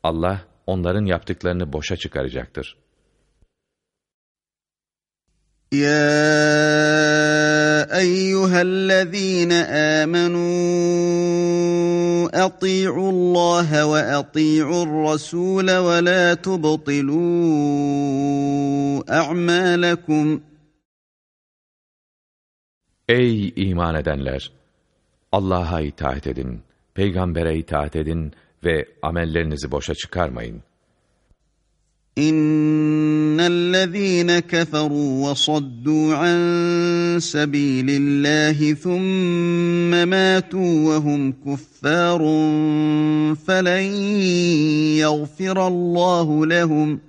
Speaker 1: Allah onların yaptıklarını boşa çıkaracaktır.
Speaker 2: يا ايها الذين امنوا اطيعوا الله واطيعوا الرسول ولا تبطلوا اعمالكم
Speaker 1: Ey iman edenler! Allah'a itaat edin, peygambere itaat edin ve amellerinizi boşa çıkarmayın.''
Speaker 2: اِنَّ
Speaker 1: الَّذ۪ينَ
Speaker 2: كَفَرُوا وَصَدُّوا عَنْ سَب۪يلِ اللّٰهِ ثُمَّ مَاتُوا وَهُمْ كُفَّارٌ فَلَنْ يَغْفِرَ اللّٰهُ لَهُمْ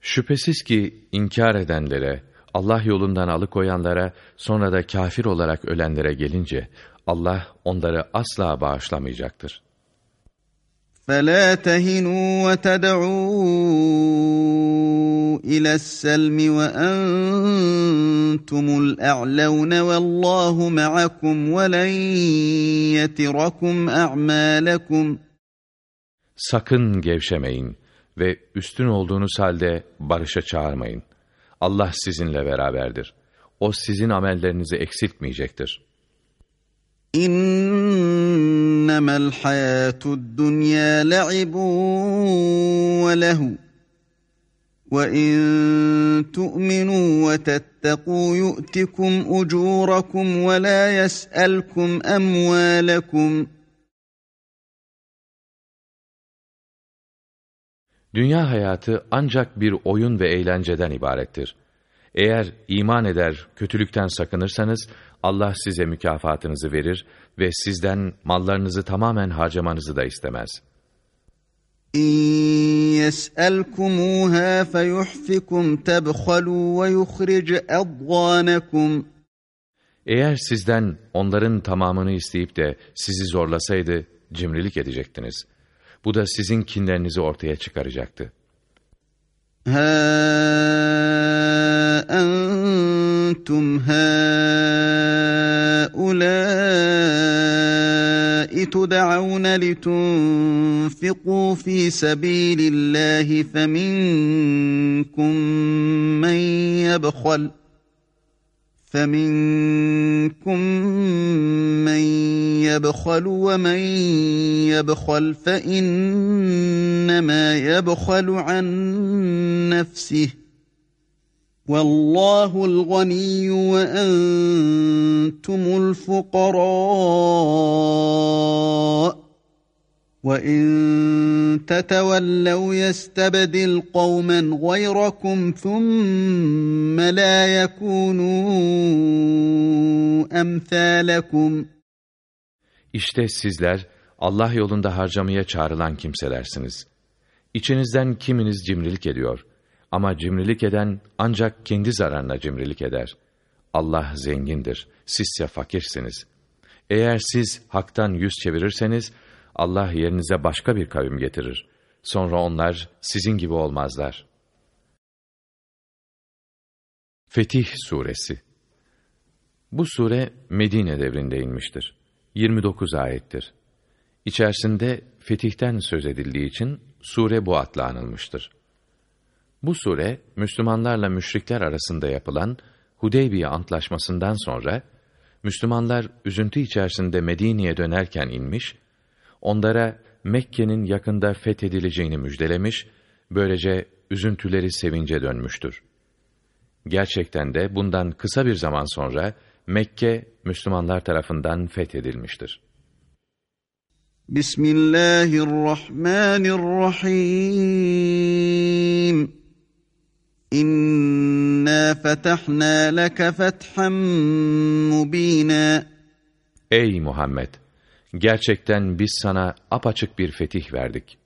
Speaker 1: Şüphesiz ki inkar edenlere, Allah yolundan alıkoyanlara, sonra da kafir olarak ölenlere gelince, Allah onları asla bağışlamayacaktır.
Speaker 2: فَلَا تَهِنُوا وَتَدْعُوا إِلَى السَّلْمِ وَأَنْتُمُ الْأَعْلَوْنَ وَاللّٰهُ مَعَكُمْ وَلَنْ يَتِرَكُمْ أَعْمَالَكُمْ
Speaker 1: Sakın gevşemeyin ve üstün olduğunuz halde barışa çağırmayın. Allah sizinle beraberdir. O sizin amellerinizi eksiltmeyecektir.''
Speaker 2: İnnemel hayatud dünya le'ibun ve lehu. وَاِنْ تُؤْمِنُوا وَتَتَّقُوا يُؤْتِكُمْ اُجُورَكُمْ وَلَا يَسْأَلْكُمْ اَمْوَالَكُمْ
Speaker 1: Dünya hayatı ancak bir oyun ve eğlenceden ibarettir. Eğer iman eder, kötülükten sakınırsanız, Allah size mükafatınızı verir ve sizden mallarınızı tamamen harcamanızı da istemez.''
Speaker 2: اِنْ يَسْأَلْكُمُوهَا فَيُحْفِكُمْ تَبْخَلُوا وَيُخْرِجْ اَضْغَانَكُمْ
Speaker 1: Eğer sizden onların tamamını isteyip de sizi zorlasaydı cimrilik edecektiniz. Bu da sizin kinlerinizi ortaya çıkaracaktı.
Speaker 2: هَا أنتم هؤلاء تدعون لتنفقوا في سبيل الله فمنكم من يبخل فمنكم من يبخل ومن يبخل فإنما يبخل عن نفسه وَاللّٰهُ الْغَن۪يُّ وَاَنْتُمُ الْفُقَرَاءُ وَاِنْ تَتَوَلَّوْا يَسْتَبَدِلْ قَوْمًا غَيْرَكُمْ ثُمَّ لَا يَكُونُوا
Speaker 1: اَمْثَالَكُمْ İşte sizler Allah yolunda harcamaya çağrılan kimselersiniz. İçinizden kiminiz cimrilik ediyor, ama cimrilik eden ancak kendi zararına cimrilik eder. Allah zengindir, sizse fakirsiniz. Eğer siz haktan yüz çevirirseniz, Allah yerinize başka bir kavim getirir. Sonra onlar sizin gibi olmazlar. Fetih Suresi Bu sure Medine devrinde inmiştir. 29 ayettir. İçerisinde fetihten söz edildiği için sure bu adla anılmıştır. Bu sure Müslümanlarla müşrikler arasında yapılan Hudeybiye antlaşmasından sonra Müslümanlar üzüntü içerisinde Medine'ye dönerken inmiş, onlara Mekke'nin yakında fethedileceğini müjdelemiş, böylece üzüntüleri sevince dönmüştür. Gerçekten de bundan kısa bir zaman sonra Mekke Müslümanlar tarafından fethedilmiştir.
Speaker 2: Bismillahirrahmanirrahim. انا فتحنا لك فتحا مبينا
Speaker 1: Ey Muhammed! Gerçekten biz sana apaçık bir fetih verdik.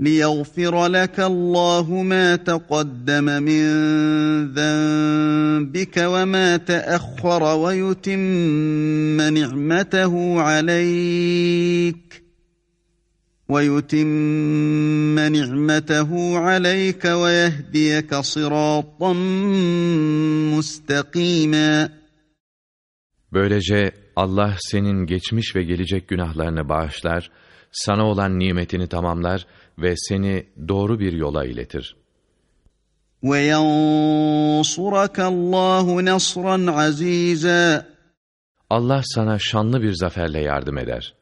Speaker 2: لِيَغْفِرَ لَكَ اللّٰهُ مَا تَقَدَّمَ مِنْ ذَنْبِكَ وَمَا تَأَخَّرَ وَيُتِمَّ نِعْمَتَهُ عَلَيْكَ وَيُتِمَّ نِعْمَتَهُ عَلَيْكَ وَيَهْدِيَكَ صِرَاطًا مُسْتَقِيمًا
Speaker 1: Böylece Allah senin geçmiş ve gelecek günahlarını bağışlar, sana olan nimetini tamamlar ve seni doğru bir yola iletir.
Speaker 2: وَيَنْصُرَكَ اللّٰهُ نَصْرًا عَز۪يزًا
Speaker 1: Allah sana şanlı bir zaferle yardım eder.''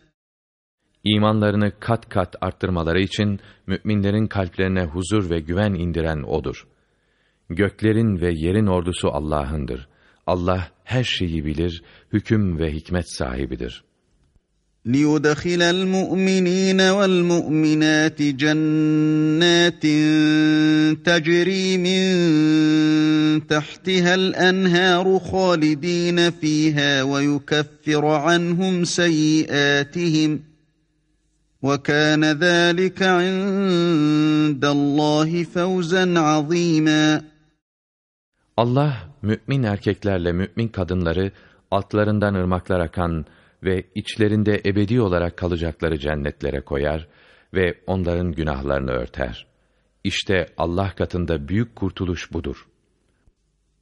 Speaker 1: imanlarını kat kat arttırmaları için müminlerin kalplerine huzur ve güven indiren odur. Göklerin ve yerin ordusu Allah'ındır. Allah her şeyi bilir, hüküm ve hikmet sahibidir.''
Speaker 2: ليدخل المؤمنين والمؤمنات جنات تجري من تحتها الانهار خالدين فيها ويكفر عنهم سيئاتهم وَكَانَ ذَٰلِكَ عِنْدَ اللّٰهِ فَوْزًا عَظ۪يمًا
Speaker 1: Allah, mü'min erkeklerle mü'min kadınları, altlarından ırmaklar akan ve içlerinde ebedi olarak kalacakları cennetlere koyar ve onların günahlarını örter. İşte Allah katında büyük kurtuluş budur.''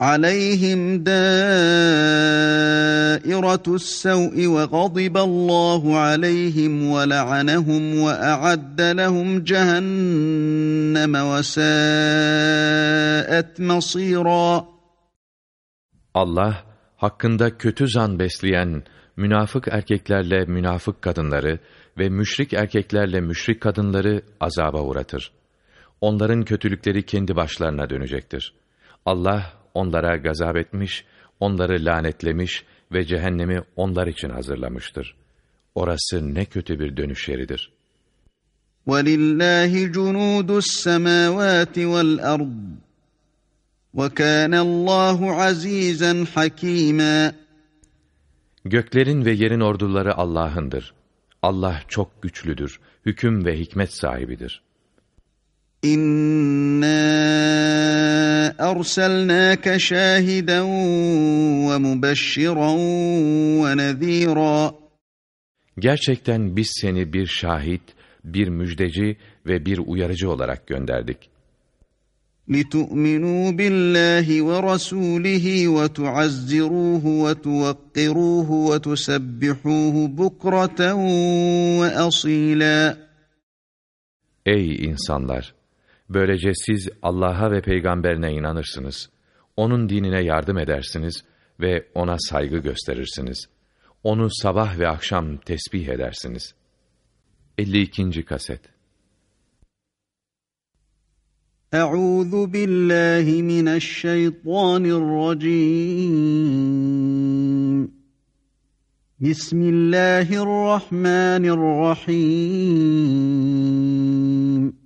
Speaker 2: عَلَيْهِمْ دَائِرَةُ السَّوْءِ وَغَضِبَ اللّٰهُ عَلَيْهِمْ وَلَعَنَهُمْ وَأَعَدَّ لَهُمْ جَهَنَّمَ وَسَاءَتْ
Speaker 1: مَصِيرًا Allah, hakkında kötü zan besleyen münafık erkeklerle münafık kadınları ve müşrik erkeklerle müşrik kadınları azaba uğratır. Onların kötülükleri kendi başlarına dönecektir. Allah onlara gazap etmiş, onları lanetlemiş ve cehennemi onlar için hazırlamıştır. Orası ne kötü bir dönüş yeridir. وَلِلَّهِ جُنُودُ السَّمَاوَاتِ وَالْأَرْضِ
Speaker 2: وَكَانَ اللّٰهُ عَز۪يزًا
Speaker 1: Göklerin ve yerin orduları Allah'ındır. Allah çok güçlüdür, hüküm ve hikmet sahibidir. İnna
Speaker 2: erselnâke şâhiden ve
Speaker 1: Gerçekten biz seni bir şahit, bir müjdeci ve bir uyarıcı olarak gönderdik.
Speaker 2: لِتُؤْمِنُوا بِاللّٰهِ وَرَسُولِهِ وَتُعَزِّرُوهُ وَتُوَقِّرُوهُ وَتُسَبِّحُوهُ بُكْرَةً وَأَصِيلًا
Speaker 1: Ey insanlar! Böylece siz Allah'a ve peygamberine inanırsınız. Onun dinine yardım edersiniz ve ona saygı gösterirsiniz. Onu sabah ve akşam tesbih edersiniz. 52. kaset
Speaker 2: Euzu billahi mineşşeytanirracim. Bismillahirrahmanirrahim.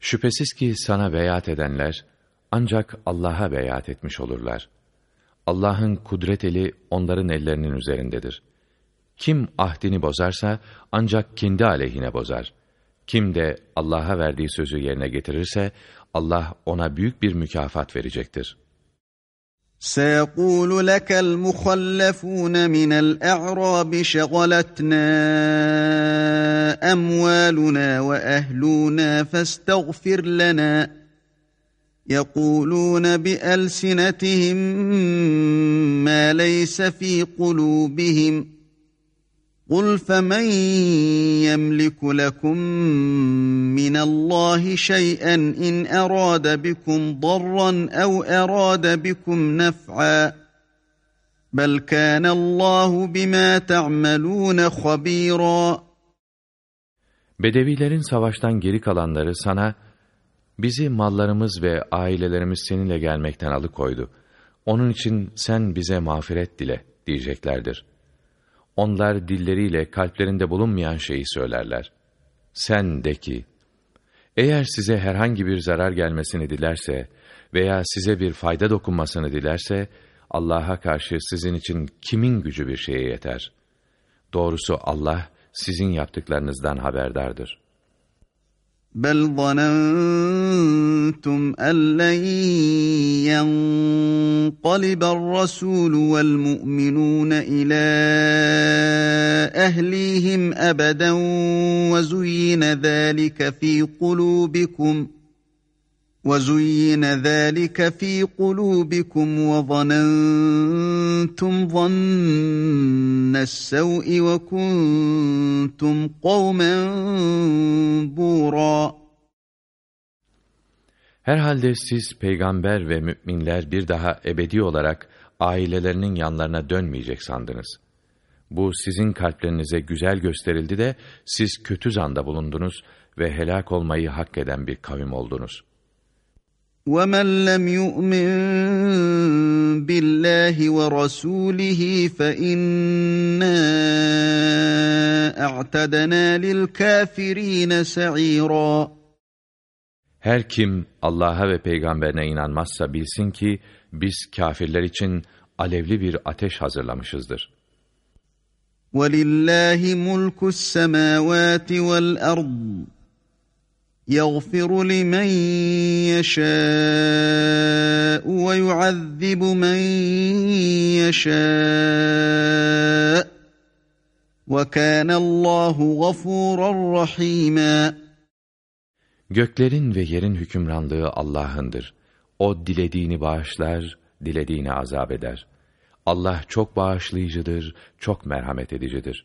Speaker 1: Şüphesiz ki sana beyat edenler ancak Allah'a beyat etmiş olurlar. Allah'ın kudret eli onların ellerinin üzerindedir. Kim ahdini bozarsa ancak kendi aleyhine bozar. Kim de Allah'a verdiği sözü yerine getirirse Allah ona büyük bir mükafat verecektir.'' سيقول
Speaker 2: لك المخلفون من الاعراب شغلتنا اموالنا واهلنا فاستغفر لنا يقولون بالسنتهم ما ليس في قلوبهم قُلْ فَمَنْ يَمْلِكُ لَكُمْ مِنَ اللّٰهِ شَيْئًا اِنْ اَرَادَ بِكُمْ ضَرًّا اَوْ اَرَادَ بِكُمْ نَفْعًا بَلْ كَانَ اللّٰهُ بِمَا تَعْمَلُونَ خَب۪يرًا
Speaker 1: Bedevilerin savaştan geri kalanları sana, bizi mallarımız ve ailelerimiz seninle gelmekten alıkoydu. Onun için sen bize mağfiret dile diyeceklerdir.'' Onlar dilleriyle kalplerinde bulunmayan şeyi söylerler. Sen de ki, eğer size herhangi bir zarar gelmesini dilerse veya size bir fayda dokunmasını dilerse, Allah'a karşı sizin için kimin gücü bir şeye yeter? Doğrusu Allah, sizin yaptıklarınızdan haberdardır.''
Speaker 2: بل ظننتم ان لن ينقلب الرسول والمؤمنون الى اهليهم ابدا وزين ذلك في قلوبكم ۖ وَزُيِّنَ ذَٰلِكَ ف۪ي قُلُوبِكُمْ وَظَنَنْتُمْ ظَنَّ السَّوْءِ وَكُنْتُمْ قَوْمًا بُورًا
Speaker 1: Herhalde siz peygamber ve müminler bir daha ebedi olarak ailelerinin yanlarına dönmeyecek sandınız. Bu sizin kalplerinize güzel gösterildi de siz kötü zanda bulundunuz ve helak olmayı hak eden bir kavim oldunuz.''
Speaker 2: وَمَنْ لَمْ يُؤْمِنْ بِاللّٰهِ وَرَسُولِهِ فَاِنَّا اَعْتَدَنَا لِلْكَافِر۪ينَ سَع۪يرًا
Speaker 1: Her kim Allah'a ve peygamberine inanmazsa bilsin ki biz kafirler için alevli bir ateş hazırlamışızdır.
Speaker 2: وَلِلَّهِ مُلْكُ السَّمَاوَاتِ وَالْأَرْضِ يَغْفِرُ لِمَنْ يَشَاءُ وَيُعَذِّبُ مَنْ يَشَاءُ وَكَانَ اللّٰهُ
Speaker 1: غَفُورًا رَحِيمًا Göklerin ve yerin hükümranlığı Allah'ındır. O dilediğini bağışlar, dilediğini azap eder. Allah çok bağışlayıcıdır, çok merhamet edicidir.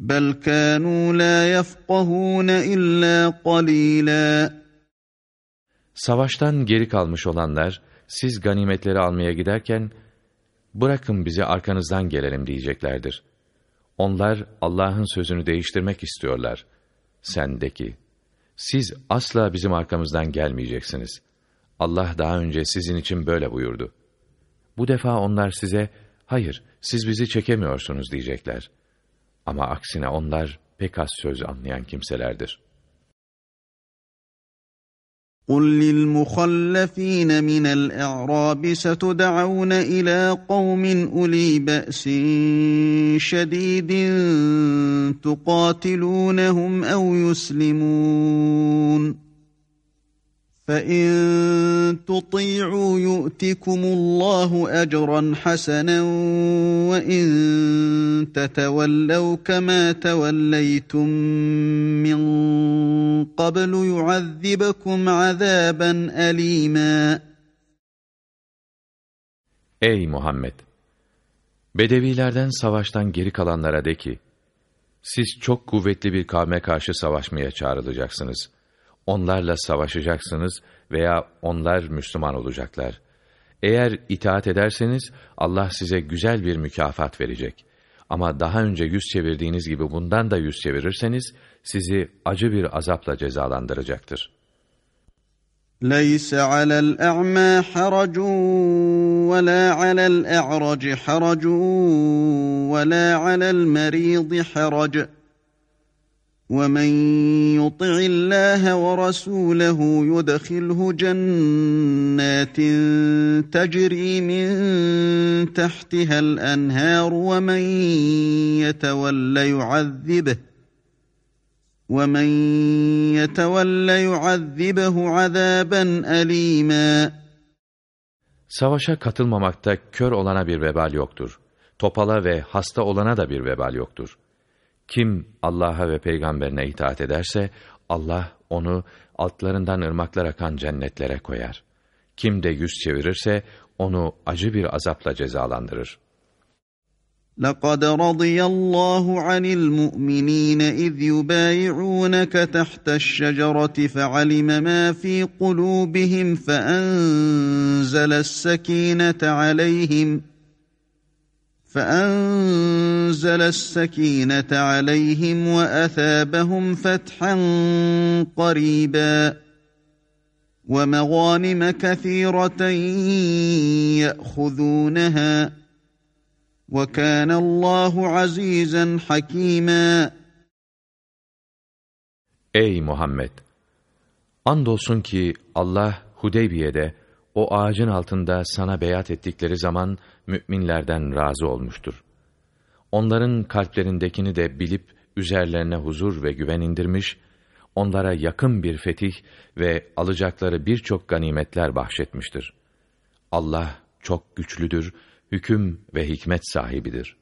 Speaker 2: بَلْ
Speaker 1: كَانُوا لَا يَفْقَهُونَ اِلَّا قَلِيلًا Savaştan geri kalmış olanlar, siz ganimetleri almaya giderken, bırakın bizi arkanızdan gelelim diyeceklerdir. Onlar Allah'ın sözünü değiştirmek istiyorlar. Sendeki, siz asla bizim arkamızdan gelmeyeceksiniz. Allah daha önce sizin için böyle buyurdu. Bu defa onlar size, hayır siz bizi çekemiyorsunuz diyecekler.'' Ama aksine onlar pek az söz anlayan kimselerdir. قُلْ
Speaker 2: لِلْمُخَلَّفِينَ مِنَ الْأَعْرَابِ سَتُدْعَوْنَ إِلَى قَوْمٍ أُولِي بَأْسٍ شَدِيدٍ تُقَاتِلُونَهُمْ أَوْ يُسْلِمُونَ فَإِن تُطِيعُوا يُؤْتِكُمُ اللَّهُ أَجْرًا حَسَنًا وَإِن تَتَوَلَّوْا كَمَا تَوَلَّيْتُم مِّن قَبْلُ يُعَذِّبَكُمْ عَذَابًا أَلِيمًا
Speaker 1: Ey Muhammed! Bedevilerden savaştan geri kalanlara de ki, siz çok kuvvetli bir kavme karşı savaşmaya çağrılacaksınız.'' onlarla savaşacaksınız veya onlar Müslüman olacaklar. Eğer itaat ederseniz Allah size güzel bir mükafat verecek. Ama daha önce yüz çevirdiğiniz gibi bundan da yüz çevirirseniz sizi acı bir azapla cezalandıracaktır.
Speaker 2: لَيْسَ عَلَى الْاَعْمَى حَرَجٌ وَلَا عَلَى الْاَعْرَجِ حَرَجٌ وَلَا عَلَى الْمَرِيضِ حَرَجٌ ومن يطع الله ورسوله يدخله جنات تجري من تحتها الانهار ومن يتول يعذبه ومن يتول يعذبه عذابا
Speaker 1: اليما Savaşa katılmamakta kör olana bir vebal yoktur. Topala ve hasta olana da bir vebal yoktur. Kim Allah'a ve peygamberine itaat ederse Allah onu altlarından ırmaklar akan cennetlere koyar. Kim de yüz çevirirse onu acı bir azapla cezalandırır.
Speaker 2: لقد رضي الله عن المؤمنين إذ يبايعونك تحت الشجرة فعلم ما في قلوبهم فأنزل السكينة عليهم فأنزل السكينة عليهم وأثابهم فتحا قريبا ومغانم كثيرة يأخذونها وكان الله عزيزا حكيما
Speaker 1: Ey Muhammed! Andolsun ki Allah Hudeybiye'de o ağacın altında sana beyat ettikleri zaman müminlerden razı olmuştur. Onların kalplerindekini de bilip üzerlerine huzur ve güven indirmiş, onlara yakın bir fetih ve alacakları birçok ganimetler bahşetmiştir. Allah çok güçlüdür, hüküm ve hikmet sahibidir.''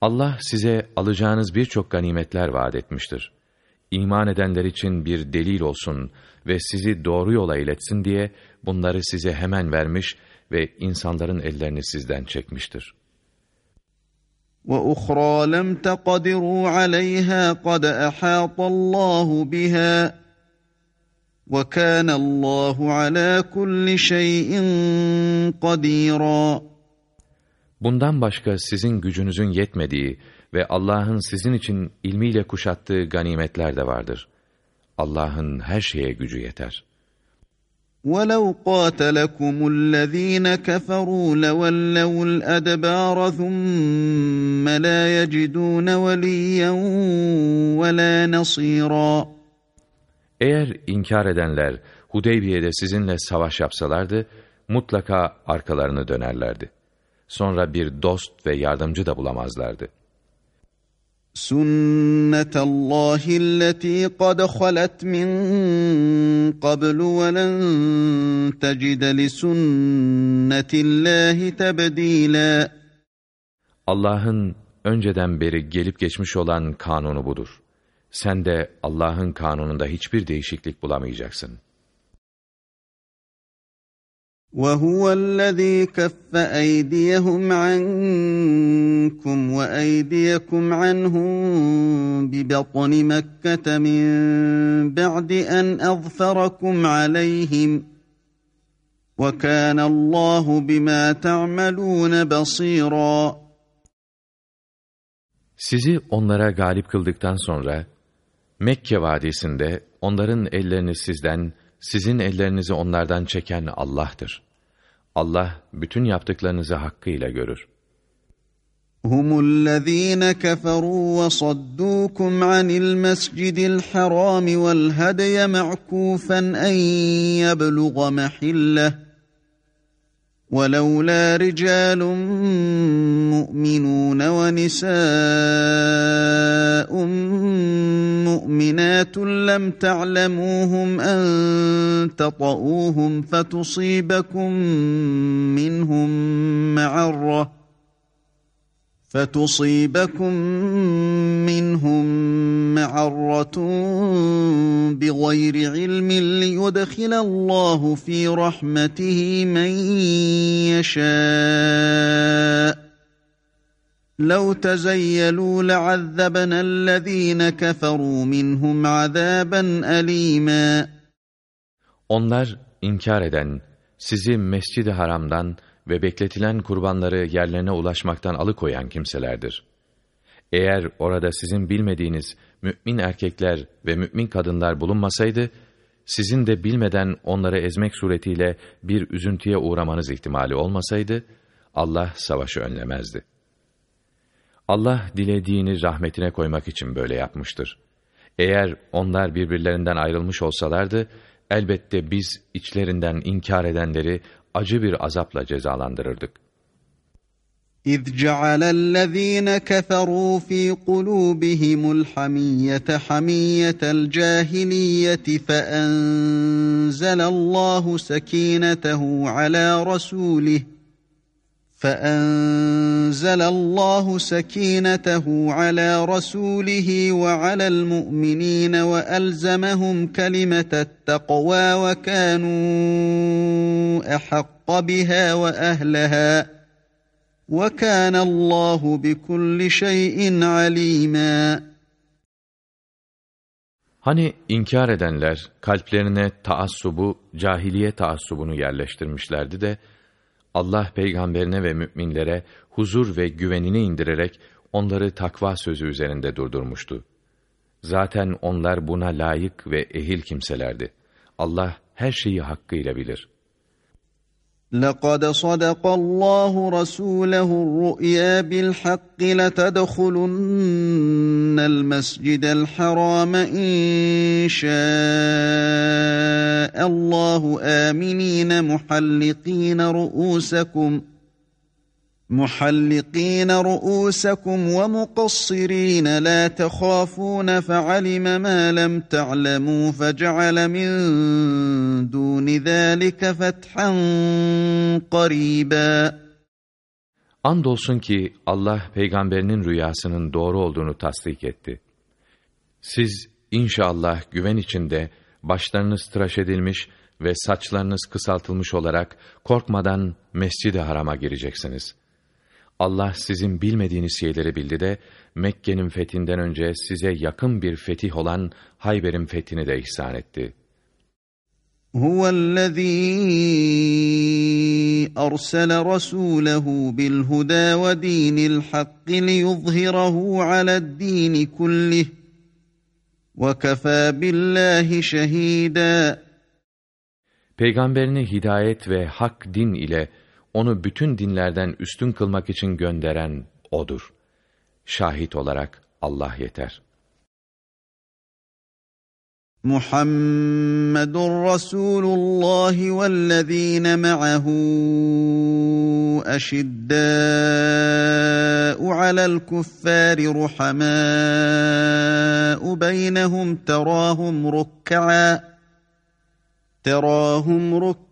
Speaker 1: Allah size alacağınız birçok ganimetler vaat etmiştir. İman edenler için bir delil olsun ve sizi doğru yola iletsin diye bunları size hemen vermiş ve insanların ellerini sizden çekmiştir.
Speaker 2: وَأُخْرَى لَمْ تَقَدِرُوا عَلَيْهَا قَدْ أَحَاطَ اللّٰهُ بِهَا وَكَانَ اللّٰهُ عَلَى كُلِّ
Speaker 1: شَيْءٍ قَدِيرًا Bundan başka sizin gücünüzün yetmediği ve Allah'ın sizin için ilmiyle kuşattığı ganimetler de vardır. Allah'ın her şeye gücü yeter.
Speaker 2: وَلَوْ قَاتَلَكُمُ الَّذ۪ينَ كَفَرُوا لَوَلَّوُا الْأَدْبَارَ ثُمَّ لَا يَجِدُونَ وَلِيًّا وَلَا نَصِيرًا
Speaker 1: Eğer inkar edenler Hudeybiye'de sizinle savaş yapsalardı, mutlaka arkalarını dönerlerdi sonra bir dost ve yardımcı da bulamazlardı.
Speaker 2: Sünnetallahi allati kad halet min qablu ve len tecide li sünnetillahi tebdîlâ.
Speaker 1: Allah'ın önceden beri gelip geçmiş olan kanunu budur. Sen de Allah'ın kanununda hiçbir değişiklik bulamayacaksın.''
Speaker 2: وهو الذي كف ايديهم عنكم وايديكم عنهم ببطن مكه من بعد ان اظفركم عليهم وكان الله بما تعملون بصيرا
Speaker 1: Sizi onlara galip kıldıktan sonra Mekke vadisinde onların ellerini sizden Sizin ellerinizi onlardan çeken Allah'tır. Allah bütün yaptıklarınızı hakkıyla görür.
Speaker 2: هم الذين كفروا وصدوكم عن المسجد الحرام والهدي معكوفا أن يبلغ محله ولولا رجال مؤمنون ونساء مؤمنات لم تعلموهم ان تطئوهم فتصيبكم منهم معره فتصيبكم منهم معره بغير علم ليدخل الله في رحمته من يشاء لو تزيلوا لعذبنا الذين كفروا منهم
Speaker 1: عذابا أليما Onlar inkar eden, sizi Mescid-i Haram'dan ve bekletilen kurbanları yerlerine ulaşmaktan alıkoyan kimselerdir. Eğer orada sizin bilmediğiniz mümin erkekler ve mümin kadınlar bulunmasaydı, sizin de bilmeden onları ezmek suretiyle bir üzüntüye uğramanız ihtimali olmasaydı, Allah savaşı önlemezdi. Allah dilediğini rahmetine koymak için böyle yapmıştır. Eğer onlar birbirlerinden ayrılmış olsalardı, elbette biz içlerinden inkar edenleri acı bir azapla cezalandırırdık.
Speaker 2: اِذْ جَعَلَ الَّذ۪ينَ كَفَرُوا ف۪ي قُلُوبِهِمُ الْحَمِيَّةَ حَمِيَّةَ الْجَاهِلِيَّةِ فَاَنْزَلَ اللّٰهُ سَك۪ينَتَهُ عَلَى رَسُولِهِ فانزل الله سكينته على رسوله وعلى المؤمنين والزمهم كلمه التقوى وكانوا احق بها واهلها وكان الله بكل شيء عليما
Speaker 1: Hani inkar edenler kalplerine taassubu, cahiliye taassubunu yerleştirmişlerdi de Allah peygamberine ve müminlere huzur ve güvenini indirerek onları takva sözü üzerinde durdurmuştu. Zaten onlar buna layık ve ehil kimselerdi. Allah her şeyi hakkıyla bilir.''
Speaker 2: لقد صدق الله رسوله الرؤيا بالحق لتدخلن المسجد الحرام ان شاء الله امنين محلقين رؤوسكم ۖ مُحَلِّقِينَ رُؤُوسَكُمْ وَمُقَصِّرِينَ لَا تَخَافُونَ فَعَلِمَ مَا لَمْ تَعْلَمُوا فَجَعَلَ مِنْ دُونِ ذَٰلِكَ فَتْحًا
Speaker 1: قَرِيبًا Andolsun ki Allah peygamberinin rüyasının doğru olduğunu tasdik etti. Siz inşallah güven içinde başlarınız tıraş edilmiş ve saçlarınız kısaltılmış olarak korkmadan mescid-i harama gireceksiniz.'' Allah sizin bilmediğiniz şeyleri bildi de Mekke'nin fethinden önce size yakın bir fetih olan Hayber'in fethini de ihsan etti.
Speaker 2: Huvellezî ersele rasûlehu bil hudâ ve dînil hakki liyuzhirahu aled-dîn kullih ve kefâ
Speaker 1: billâhi şehîdâ. Peygamberini hidayet ve hak din ile onu bütün dinlerden üstün kılmak için gönderen odur. Şahit olarak Allah yeter.
Speaker 2: Muhammedun Resulullah vellezîne ma'ahu eşiddâ'u alel kuffâri ruhamâ'u beynehum terâhum rukka'a terâhum rukka'a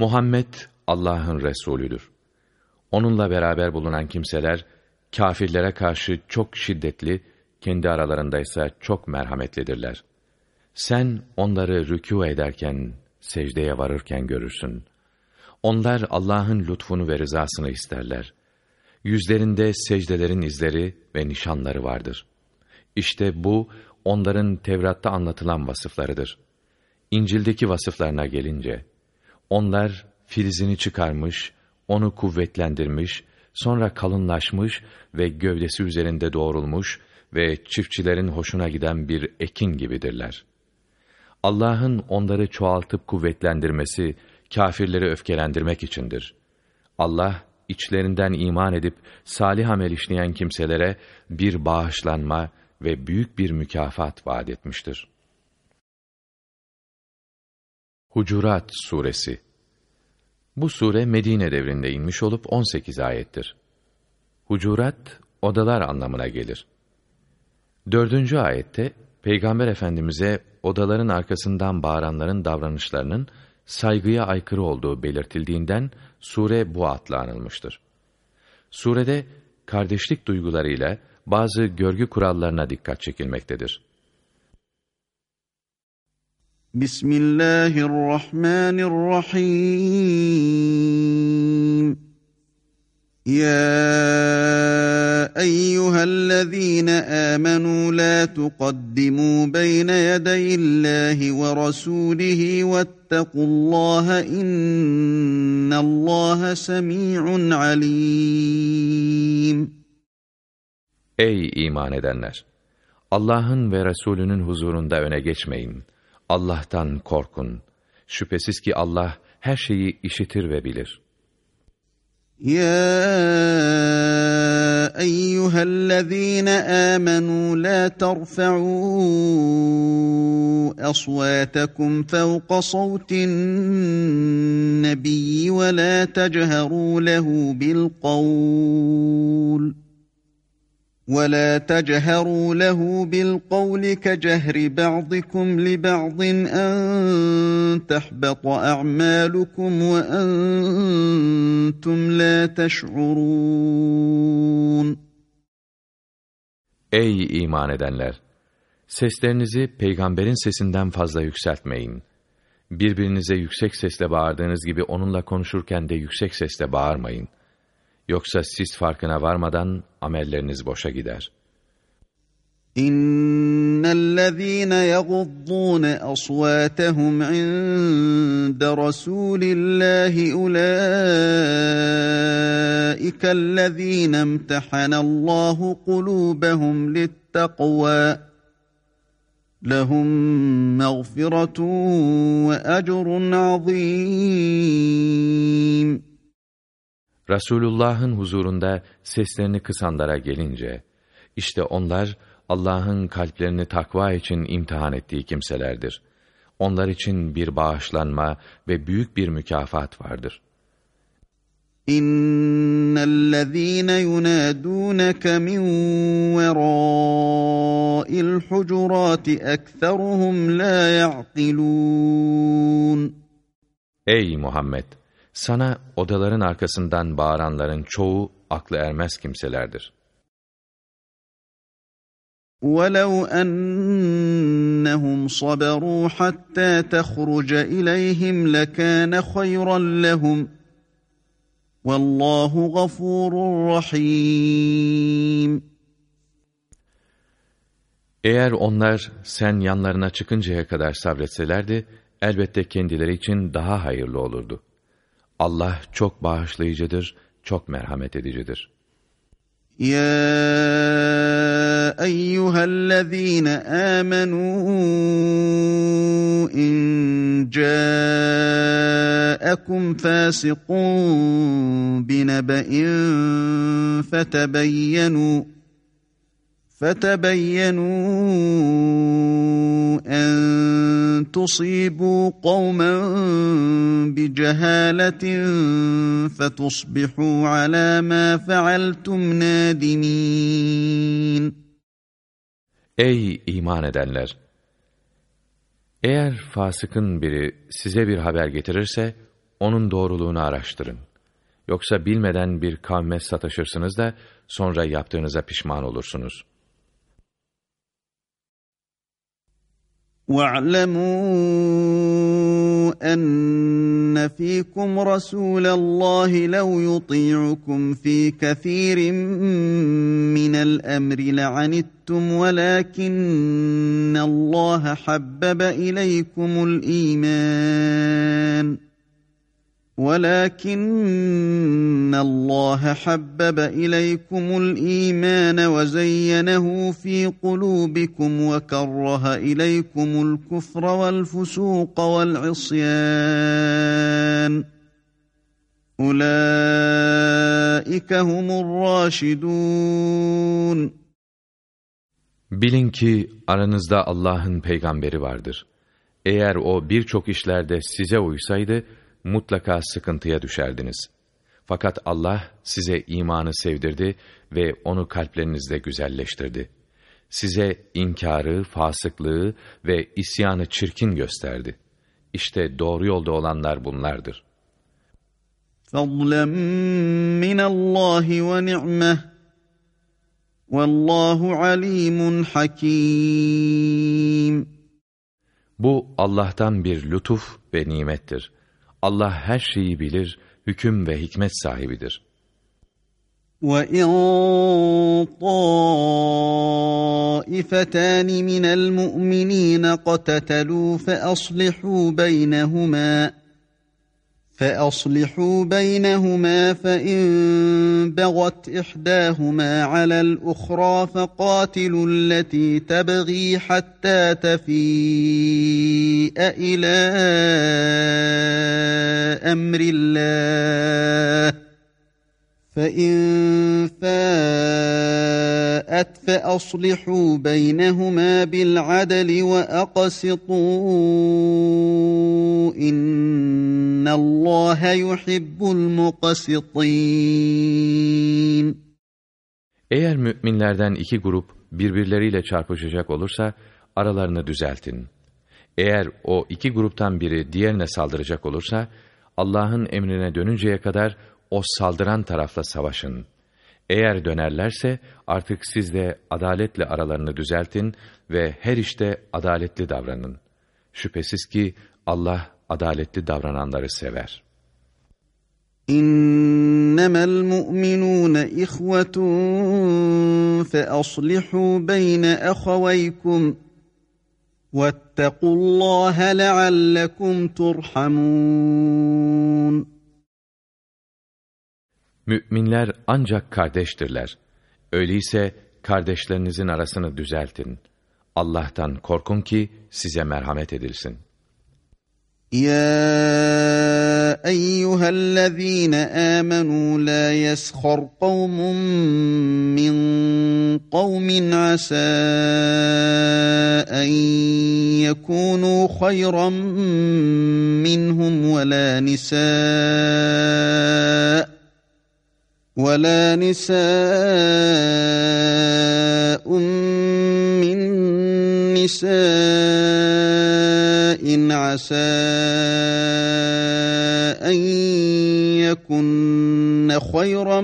Speaker 1: Muhammed Allah'ın Resulüdür. Onunla beraber bulunan kimseler kâfirlere karşı çok şiddetli, kendi aralarındaysa çok merhametlidirler. Sen onları rükû ederken, secdeye varırken görürsün. Onlar Allah'ın lütfunu ve rızasını isterler. Yüzlerinde secdelerin izleri ve nişanları vardır. İşte bu onların Tevrat'ta anlatılan vasıflarıdır. İncil'deki vasıflarına gelince onlar filizini çıkarmış, onu kuvvetlendirmiş, sonra kalınlaşmış ve gövdesi üzerinde doğrulmuş ve çiftçilerin hoşuna giden bir ekin gibidirler. Allah'ın onları çoğaltıp kuvvetlendirmesi kâfirleri öfkelendirmek içindir. Allah içlerinden iman edip salih amel işleyen kimselere bir bağışlanma ve büyük bir mükafat vaat etmiştir. Hucurat suresi. Bu sure Medine devrinde inmiş olup 18 ayettir. Hucurat odalar anlamına gelir. Dördüncü ayette Peygamber Efendimize odaların arkasından bağıranların davranışlarının saygıya aykırı olduğu belirtildiğinden sure bu adla anılmıştır. Surede kardeşlik duygularıyla bazı görgü kurallarına dikkat çekilmektedir.
Speaker 2: بسم الله الرحمن الرحيم يا ايها الذين امنوا لا تقدموا بين يدي الله ورسوله واتقوا الله ان الله سميع
Speaker 1: عليم Ey iman edenler! Allah'ın ve Resulünün huzurunda öne geçmeyin.'' Allah'tan korkun. Şüphesiz ki Allah her şeyi işitir ve bilir.
Speaker 2: Ya eyyühellezîne âmenû lâ terfe'û esvâtekum fevqa savtin nebiyyi ve lâ techeru lehu bil kavl. وَلَا تَجْهَرُوا لَهُ بِالْقَوْلِ كَجَهْرِ بَعْضِكُمْ لِبَعْضٍ أَنْ تَحْبَطَ أَعْمَالُكُمْ وَأَنْتُمْ لَا تَشْعُرُونَ
Speaker 1: Ey iman edenler! Seslerinizi peygamberin sesinden fazla yükseltmeyin. Birbirinize yüksek sesle bağırdığınız gibi onunla konuşurken de yüksek sesle bağırmayın. Yoksa siz farkına varmadan amelleriniz boşa gider.
Speaker 2: اِنَّ الَّذ۪ينَ يَغُضُّونَ أَصْوَاتَهُمْ عِنْدَ رَسُولِ اللّٰهِ اُولَٰئِكَ الَّذ۪ينَ امْتَحَنَ اللّٰهُ قُلُوبَهُمْ لِلتَّقْوَى لَهُمْ مَغْفِرَةٌ وَأَجْرٌ عَظ۪يمٌ
Speaker 1: Rasulullah'ın huzurunda seslerini kısanlara gelince, işte onlar Allah'ın kalplerini takva için imtihan ettiği kimselerdir. Onlar için bir bağışlanma ve büyük bir mükafat vardır.''
Speaker 2: اِنَّ الَّذ۪ينَ يُنَادُونَكَ مِنْ وَرَاءِ الْحُجُرَاتِ اَكْثَرُهُمْ لَا يَعْقِلُونَ
Speaker 1: Ey Muhammed! Sana odaların arkasından bağıranların çoğu aklı ermez kimselerdir.
Speaker 2: وَلَوْ أَنَّهُمْ صَبَرُوا حَتَّى تَخْرُجَ إِلَيْهِمْ لَكَانَ خَيْرًا لَهُمْ وَاللّٰهُ غَفُورٌ
Speaker 1: Eğer onlar sen yanlarına çıkıncaya kadar sabretselerdi, elbette kendileri için daha hayırlı olurdu. Allah çok bağışlayıcıdır, çok merhamet edicidir.
Speaker 2: Ya eyyühellezîne âmenû in câekum fâsikûn binebe'in fetebeyyenû فَتَبَيَّنُوا اَنْ تُصِيبُوا قَوْمًا بِجَهَالَةٍ فَتُصْبِحُوا عَلَى مَا فَعَلْتُمْ نَادِمِينَ
Speaker 1: Ey iman edenler! Eğer fasıkın biri size bir haber getirirse, onun doğruluğunu araştırın. Yoksa bilmeden bir kavme sataşırsınız da, sonra yaptığınıza pişman olursunuz.''
Speaker 2: واعلموا ان فيكم رسول الله لو يطيعكم في كثير من الامر لعنتم ولكن الله حبب اليكم الايمان ولكن الله حبب إليكم الإيمان وزينه في قلوبكم وكره إليكم الكفر والفسوق والعصيان أولئك هم الراشدون
Speaker 1: Bilin ki aranızda Allah'ın peygamberi vardır. Eğer o birçok işlerde size uysaydı, mutlaka sıkıntıya düşerdiniz. Fakat Allah size imanı sevdirdi ve onu kalplerinizde güzelleştirdi. Size inkarı, fasıklığı ve isyanı çirkin gösterdi. İşte doğru yolda olanlar bunlardır.
Speaker 2: فَضْلًا مِّنَ اللّٰهِ وَنِعْمَةً وَاللّٰهُ عَلِيمٌ
Speaker 1: حَكِيمٌ Bu Allah'tan bir lütuf ve nimettir. Allah her şeyi bilir, hüküm ve hikmet sahibidir.
Speaker 2: وَاِنْ طَائِفَتَانِ مِنَ الْمُؤْمِنِينَ قَتَتَلُوا فَأَصْلِحُوا بَيْنَهُمَا فأصلحوا بينهما فإن بغت إحداهما على الأخرى فقاتلوا التي تبغي حتى تفيء إلى أمر الله فَاِنْ فَاءَتْ فَاَصْلِحُوا بَيْنَهُمَا بِالْعَدَلِ وَاَقَسِطُوا اِنَّ اللّٰهَ يُحِبُّ الْمُقَسِطِينَ
Speaker 1: Eğer müminlerden iki grup birbirleriyle çarpışacak olursa aralarını düzeltin. Eğer o iki gruptan biri diğerine saldıracak olursa Allah'ın emrine dönünceye kadar o saldıran tarafla savaşın. Eğer dönerlerse artık siz de adaletle aralarını düzeltin ve her işte adaletli davranın. Şüphesiz ki Allah adaletli davrananları sever.
Speaker 2: اِنَّمَا الْمُؤْمِنُونَ اِخْوَةٌ فَأَصْلِحُوا بَيْنَ اَخَوَيْكُمْ وَاتَّقُوا اللّٰهَ لَعَلَّكُمْ تُرْحَمُونَ
Speaker 1: Müminler ancak kardeştirler. Öyleyse kardeşlerinizin arasını düzeltin. Allah'tan korkun ki size merhamet edilsin.
Speaker 2: Ya ايها الذين امنوا لا يسخر قوم من قوم عسى ان يكونوا خيرا منهم ولا نساء ولا نساء من نساء عسى ان يكن خيرا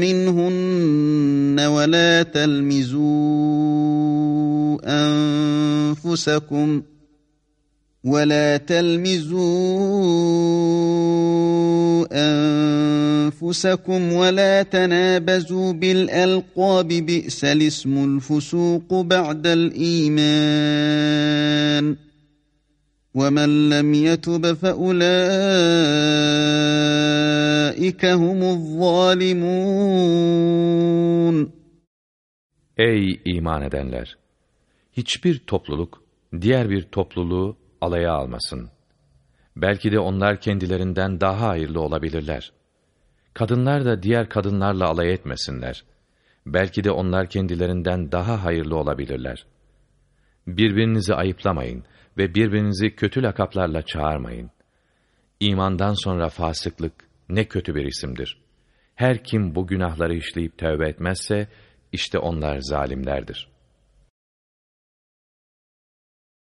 Speaker 2: منهن ولا تلمزوا انفسكم ۖ ولا تلمزوا انفسكم ولا تنابزوا بالالقاب بئس الاسم الفسوق بعد الايمان ومن لم يتب فاولئك هم الظالمون
Speaker 1: Ey iman edenler! Hiçbir topluluk diğer bir topluluğu alaya almasın. Belki de onlar kendilerinden daha hayırlı olabilirler. Kadınlar da diğer kadınlarla alay etmesinler. Belki de onlar kendilerinden daha hayırlı olabilirler. Birbirinizi ayıplamayın ve birbirinizi kötü lakaplarla çağırmayın. İmandan sonra fasıklık ne kötü bir isimdir. Her kim bu günahları işleyip tövbe etmezse işte onlar zalimlerdir.''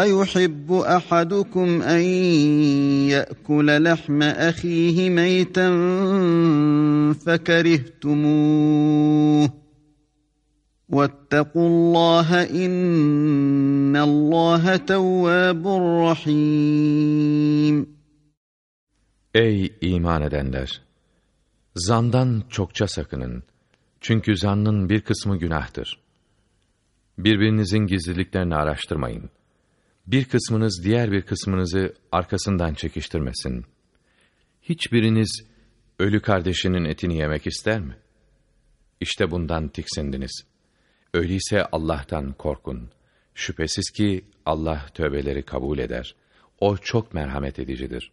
Speaker 2: اَيُحِبُّ اَحَدُكُمْ اَنْ يَأْكُلَ لَحْمَ اَخِيهِ مَيْتًا فَكَرِهْتُمُوهُ وَاتَّقُوا اللّٰهَ اِنَّ اللّٰهَ تَوَّابٌ
Speaker 1: Ey iman edenler! Zandan çokça sakının. Çünkü zannın bir kısmı günahtır. Birbirinizin gizliliklerini araştırmayın.'' bir kısmınız diğer bir kısmınızı arkasından çekiştirmesin. Hiçbiriniz ölü kardeşinin etini yemek ister mi? İşte bundan tiksindiniz. Öyleyse Allah'tan korkun. Şüphesiz ki Allah tövbeleri kabul eder. O çok merhamet edicidir.''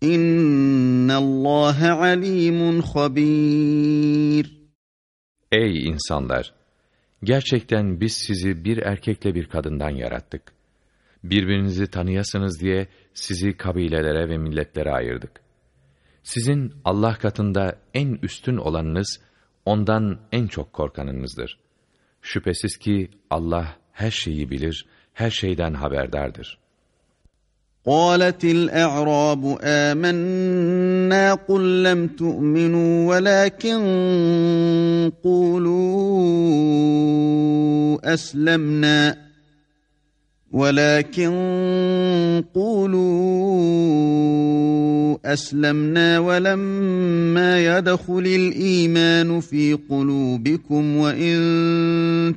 Speaker 2: İnnallâhe
Speaker 1: alîmun habîr. Ey insanlar! Gerçekten biz sizi bir erkekle bir kadından yarattık. Birbirinizi tanıyasınız diye sizi kabilelere ve milletlere ayırdık. Sizin Allah katında en üstün olanınız, ondan en çok korkanınızdır. Şüphesiz ki Allah her şeyi bilir, her şeyden haberdardır.''
Speaker 2: قالت الأعراب آمنا قل لم تؤمنوا ولكن قولوا أسلمنا ولكن قولوا اسلمنا ولما يدخل الايمان في قلوبكم وان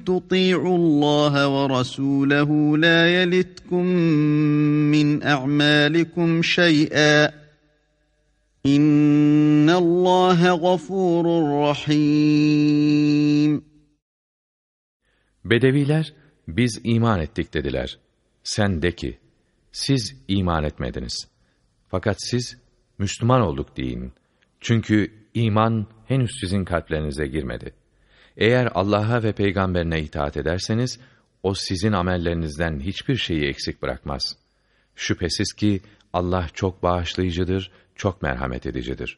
Speaker 2: تطيعوا الله ورسوله لا يلتكم من اعمالكم شيئا ان الله غفور رحيم
Speaker 1: Bedeviler Biz iman ettik dediler. Sen de ki, siz iman etmediniz. Fakat siz Müslüman olduk deyin. Çünkü iman henüz sizin kalplerinize girmedi. Eğer Allah'a ve peygamberine itaat ederseniz o sizin amellerinizden hiçbir şeyi eksik bırakmaz. Şüphesiz ki Allah çok bağışlayıcıdır, çok merhamet edicidir.''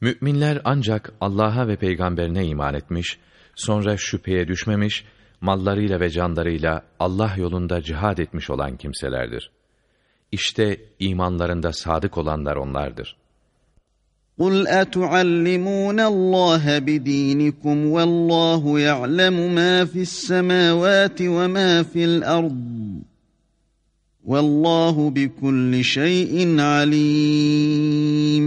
Speaker 1: Müminler ancak Allah'a ve peygamberine iman etmiş, sonra şüpheye düşmemiş, mallarıyla ve canlarıyla Allah yolunda cihad etmiş olan kimselerdir. İşte imanlarında sadık olanlar onlardır.
Speaker 2: قُلْ أَتُعَلِّمُونَ اللّٰهَ بِد۪ينِكُمْ وَاللّٰهُ يَعْلَمُ مَا فِي السَّمَاوَاتِ وَمَا فِي الْأَرْضِ وَاللّٰهُ بِكُلِّ شَيْءٍ عَلِيمٌ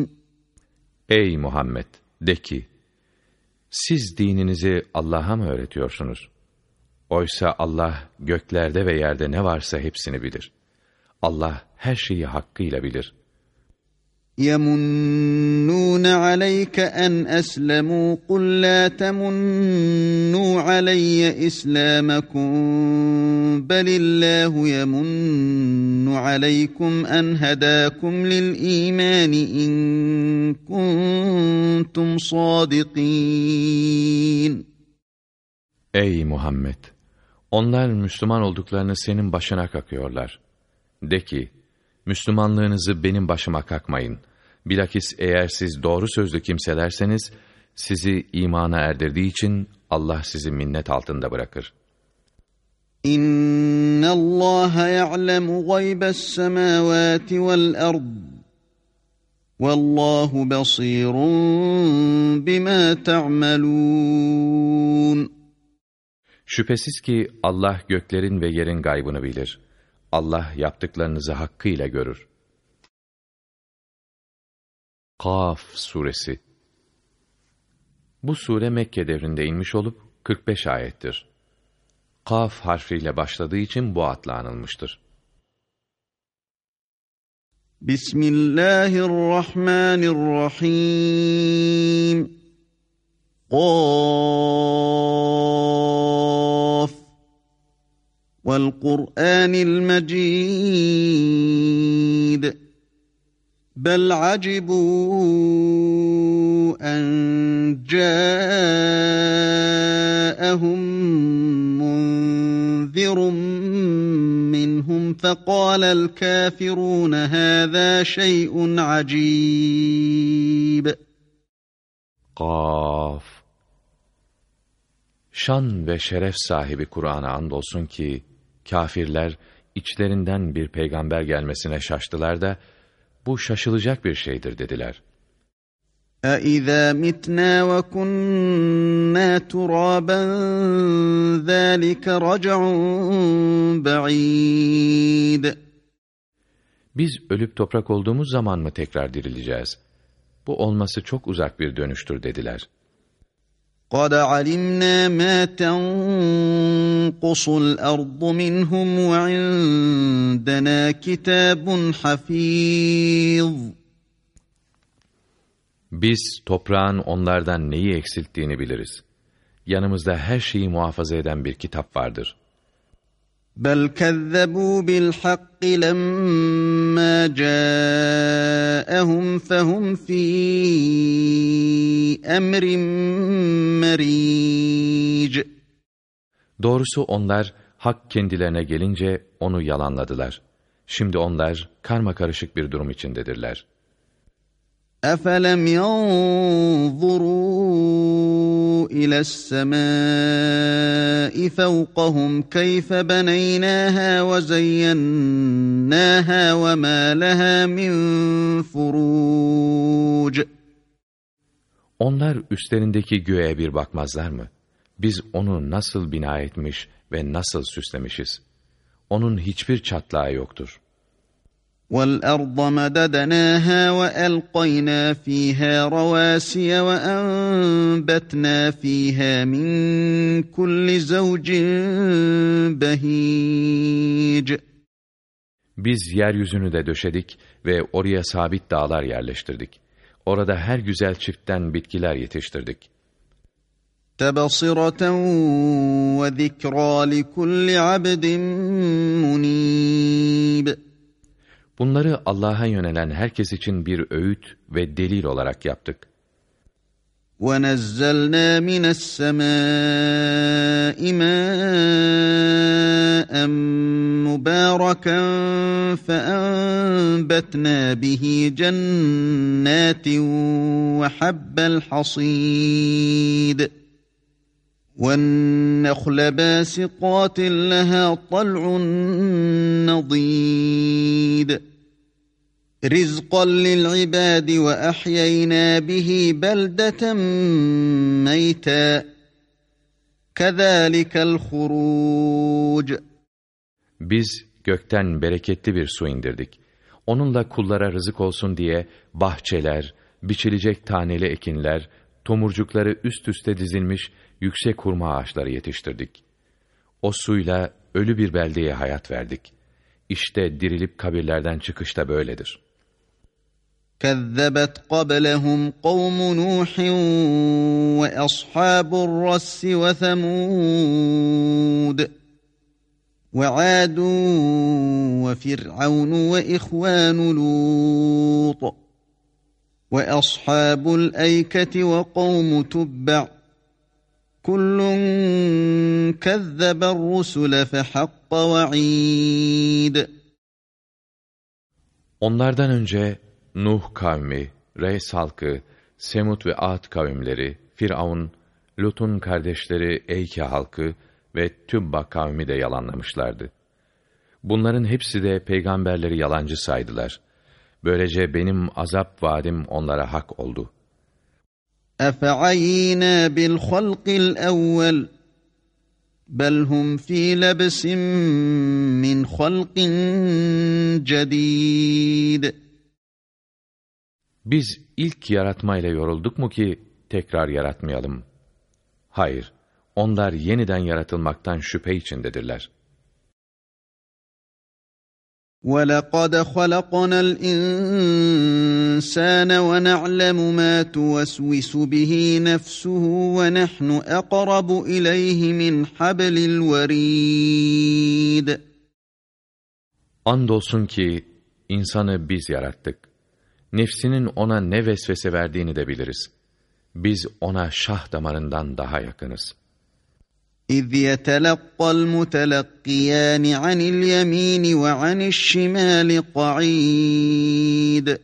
Speaker 1: Ey Muhammed! De ki, siz dininizi Allah'a mı öğretiyorsunuz? Oysa Allah göklerde ve yerde ne varsa hepsini bilir. Allah her şeyi hakkıyla bilir.
Speaker 2: يَمُنُّونَ عَلَيْكَ أَنْ أَسْلَمُوا قُلْ لَا تَمُنُّوا عَلَيَّ إِسْلَامَكُمْ بَلِ اللّٰهُ يَمُنُّ عَلَيْكُمْ أَنْ هَدَاكُمْ لِلْإِيمَانِ إِنْ كُنْتُمْ صَادِقِينَ
Speaker 1: Ey Muhammed! Onlar Müslüman olduklarını senin başına kakıyorlar. De ki, Müslümanlığınızı benim başıma kakmayın. Bilakis eğer siz doğru sözlü kimselerseniz, sizi imana erdirdiği için Allah sizi minnet altında bırakır.
Speaker 2: İnna Allah ya'lemu gaybes semavati vel ard. Vallahu basirun bima ta'malun.
Speaker 1: Şüphesiz ki Allah göklerin ve yerin gaybını bilir. Allah yaptıklarınızı hakkıyla görür. Kaf suresi Bu sure Mekke devrinde inmiş olup 45 ayettir. Kaf harfiyle başladığı için bu adla anılmıştır.
Speaker 2: Bismillahirrahmanirrahim. Kaf والقرآن المجيد بل عجبوا أن جاءهم منذر منهم فقال الكافرون هذا شيء عجيب
Speaker 1: قاف شان ve şeref sahibi Kur'an'a andolsun ki Kâfirler içlerinden bir peygamber gelmesine şaştılar da bu şaşılacak bir şeydir dediler.
Speaker 2: اَاِذَا مِتْنَا وَكُنَّا تُرَابًا ذَٰلِكَ رَجَعٌ
Speaker 1: Biz ölüp toprak olduğumuz zaman mı tekrar dirileceğiz? Bu olması çok uzak bir dönüştür dediler.
Speaker 2: قَدْ عَلِمْنَا مَا تَنْقُصُ الْأَرْضُ مِنْهُمْ وَعِنْدَنَا كِتَابٌ
Speaker 1: Biz toprağın onlardan neyi eksilttiğini biliriz. Yanımızda her şeyi muhafaza eden bir kitap vardır.''
Speaker 2: بل كذبوا بالحق لما جاءهم فهم في امر
Speaker 1: مريج Doğrusu onlar hak kendilerine gelince onu yalanladılar. Şimdi onlar karma karışık bir durum içindedirler.
Speaker 2: أَفَلَمْ يَنْظُرُوا إِلَى السَّمَاءِ فَوْقَهُمْ كَيْفَ بَنَيْنَاهَا وَزَيَّنَّاهَا وَمَا لَهَا مِنْ فُرُوجٍ
Speaker 1: Onlar üstlerindeki göğe bir bakmazlar mı? Biz onu nasıl bina etmiş ve nasıl süslemişiz? Onun hiçbir çatlağı yoktur.''
Speaker 2: وَالْأَرْضَ مَدَدَنَاهَا وَأَلْقَيْنَا ف۪يهَا رَوَاسِيَ وَأَنْبَتْنَا ف۪يهَا مِنْ كُلِّ زَوْجٍ
Speaker 1: بَه۪يجٍ Biz yeryüzünü de döşedik ve oraya sabit dağlar yerleştirdik. Orada her güzel çiftten bitkiler yetiştirdik.
Speaker 2: تَبَصِرَةً وَذِكْرَى لِكُلِّ عَبْدٍ
Speaker 1: مُنِيبٍ Bunları Allah'a yönelen herkes için bir öğüt ve delil olarak yaptık.
Speaker 2: وَنَزَّلْنَا مِنَ السَّمَاءِ مَاءً مُبَارَكًا فَأَنْبَتْنَا بِهِ جَنَّاتٍ وَحَبَّ الْحَصِيدِ وَالنَّخْلَ بَاسِقَاتٍ لَهَا طَلْعٌ نَضِيدٌ رِزْقًا لِلْعِبَادِ وَأَحْيَيْنَا بِهِ بَلْدَةً مَيْتًا كَذَٰلِكَ الْخُرُوجُ
Speaker 1: Biz gökten bereketli bir su indirdik. Onunla kullara rızık olsun diye bahçeler, biçilecek taneli ekinler, tomurcukları üst üste dizilmiş yüksek hurma ağaçları yetiştirdik. O suyla ölü bir beldeye hayat verdik. İşte dirilip kabirlerden çıkış da böyledir.
Speaker 2: كذبت قَبْلَهُمْ قَوْمُ نُوحٍ وأصحاب الرَّسِّ وثمود وَعَادٌ وفرعون وَإِخْوَانُ لُوطٍ وَأَصْحَابُ الأيكة وَقَوْمُ تبع Kullun kezzeber rusule fe va'id.
Speaker 1: Onlardan önce Nuh kavmi, Reys halkı, Semut ve Ad kavimleri, Firavun, Lut'un kardeşleri Eyke halkı ve Tübba kavmi de yalanlamışlardı. Bunların hepsi de peygamberleri yalancı saydılar. Böylece benim azap vaadim onlara hak oldu.
Speaker 2: اَفَعَيِّنَا بِالْخَلْقِ الْاَوَّلِ بَلْ هُمْ ف۪ي لَبْسٍ
Speaker 1: مِّنْ خَلْقٍ Biz ilk yaratmayla yorulduk mu ki tekrar yaratmayalım? Hayır, onlar yeniden yaratılmaktan şüphe içindedirler.'' وَلَقَدْ خَلَقْنَا
Speaker 2: الْإِنسَانَ وَنَعْلَمُ مَا تُوَسْوِسُ بِهِ نَفْسُهُ وَنَحْنُ أَقْرَبُ إِلَيْهِ مِنْ حَبْلِ الْوَرِيدِ
Speaker 1: Andolsun ki insanı biz yarattık. Nefsinin ona ne vesvese verdiğini de biliriz. Biz ona şah damarından daha yakınız.''
Speaker 2: اِذْ يَتَلَقَّى الْمُتَلَقِّيَانِ عَنِ الْيَم۪ينِ وَعَنِ الشِّمَالِ قَعِيدٍ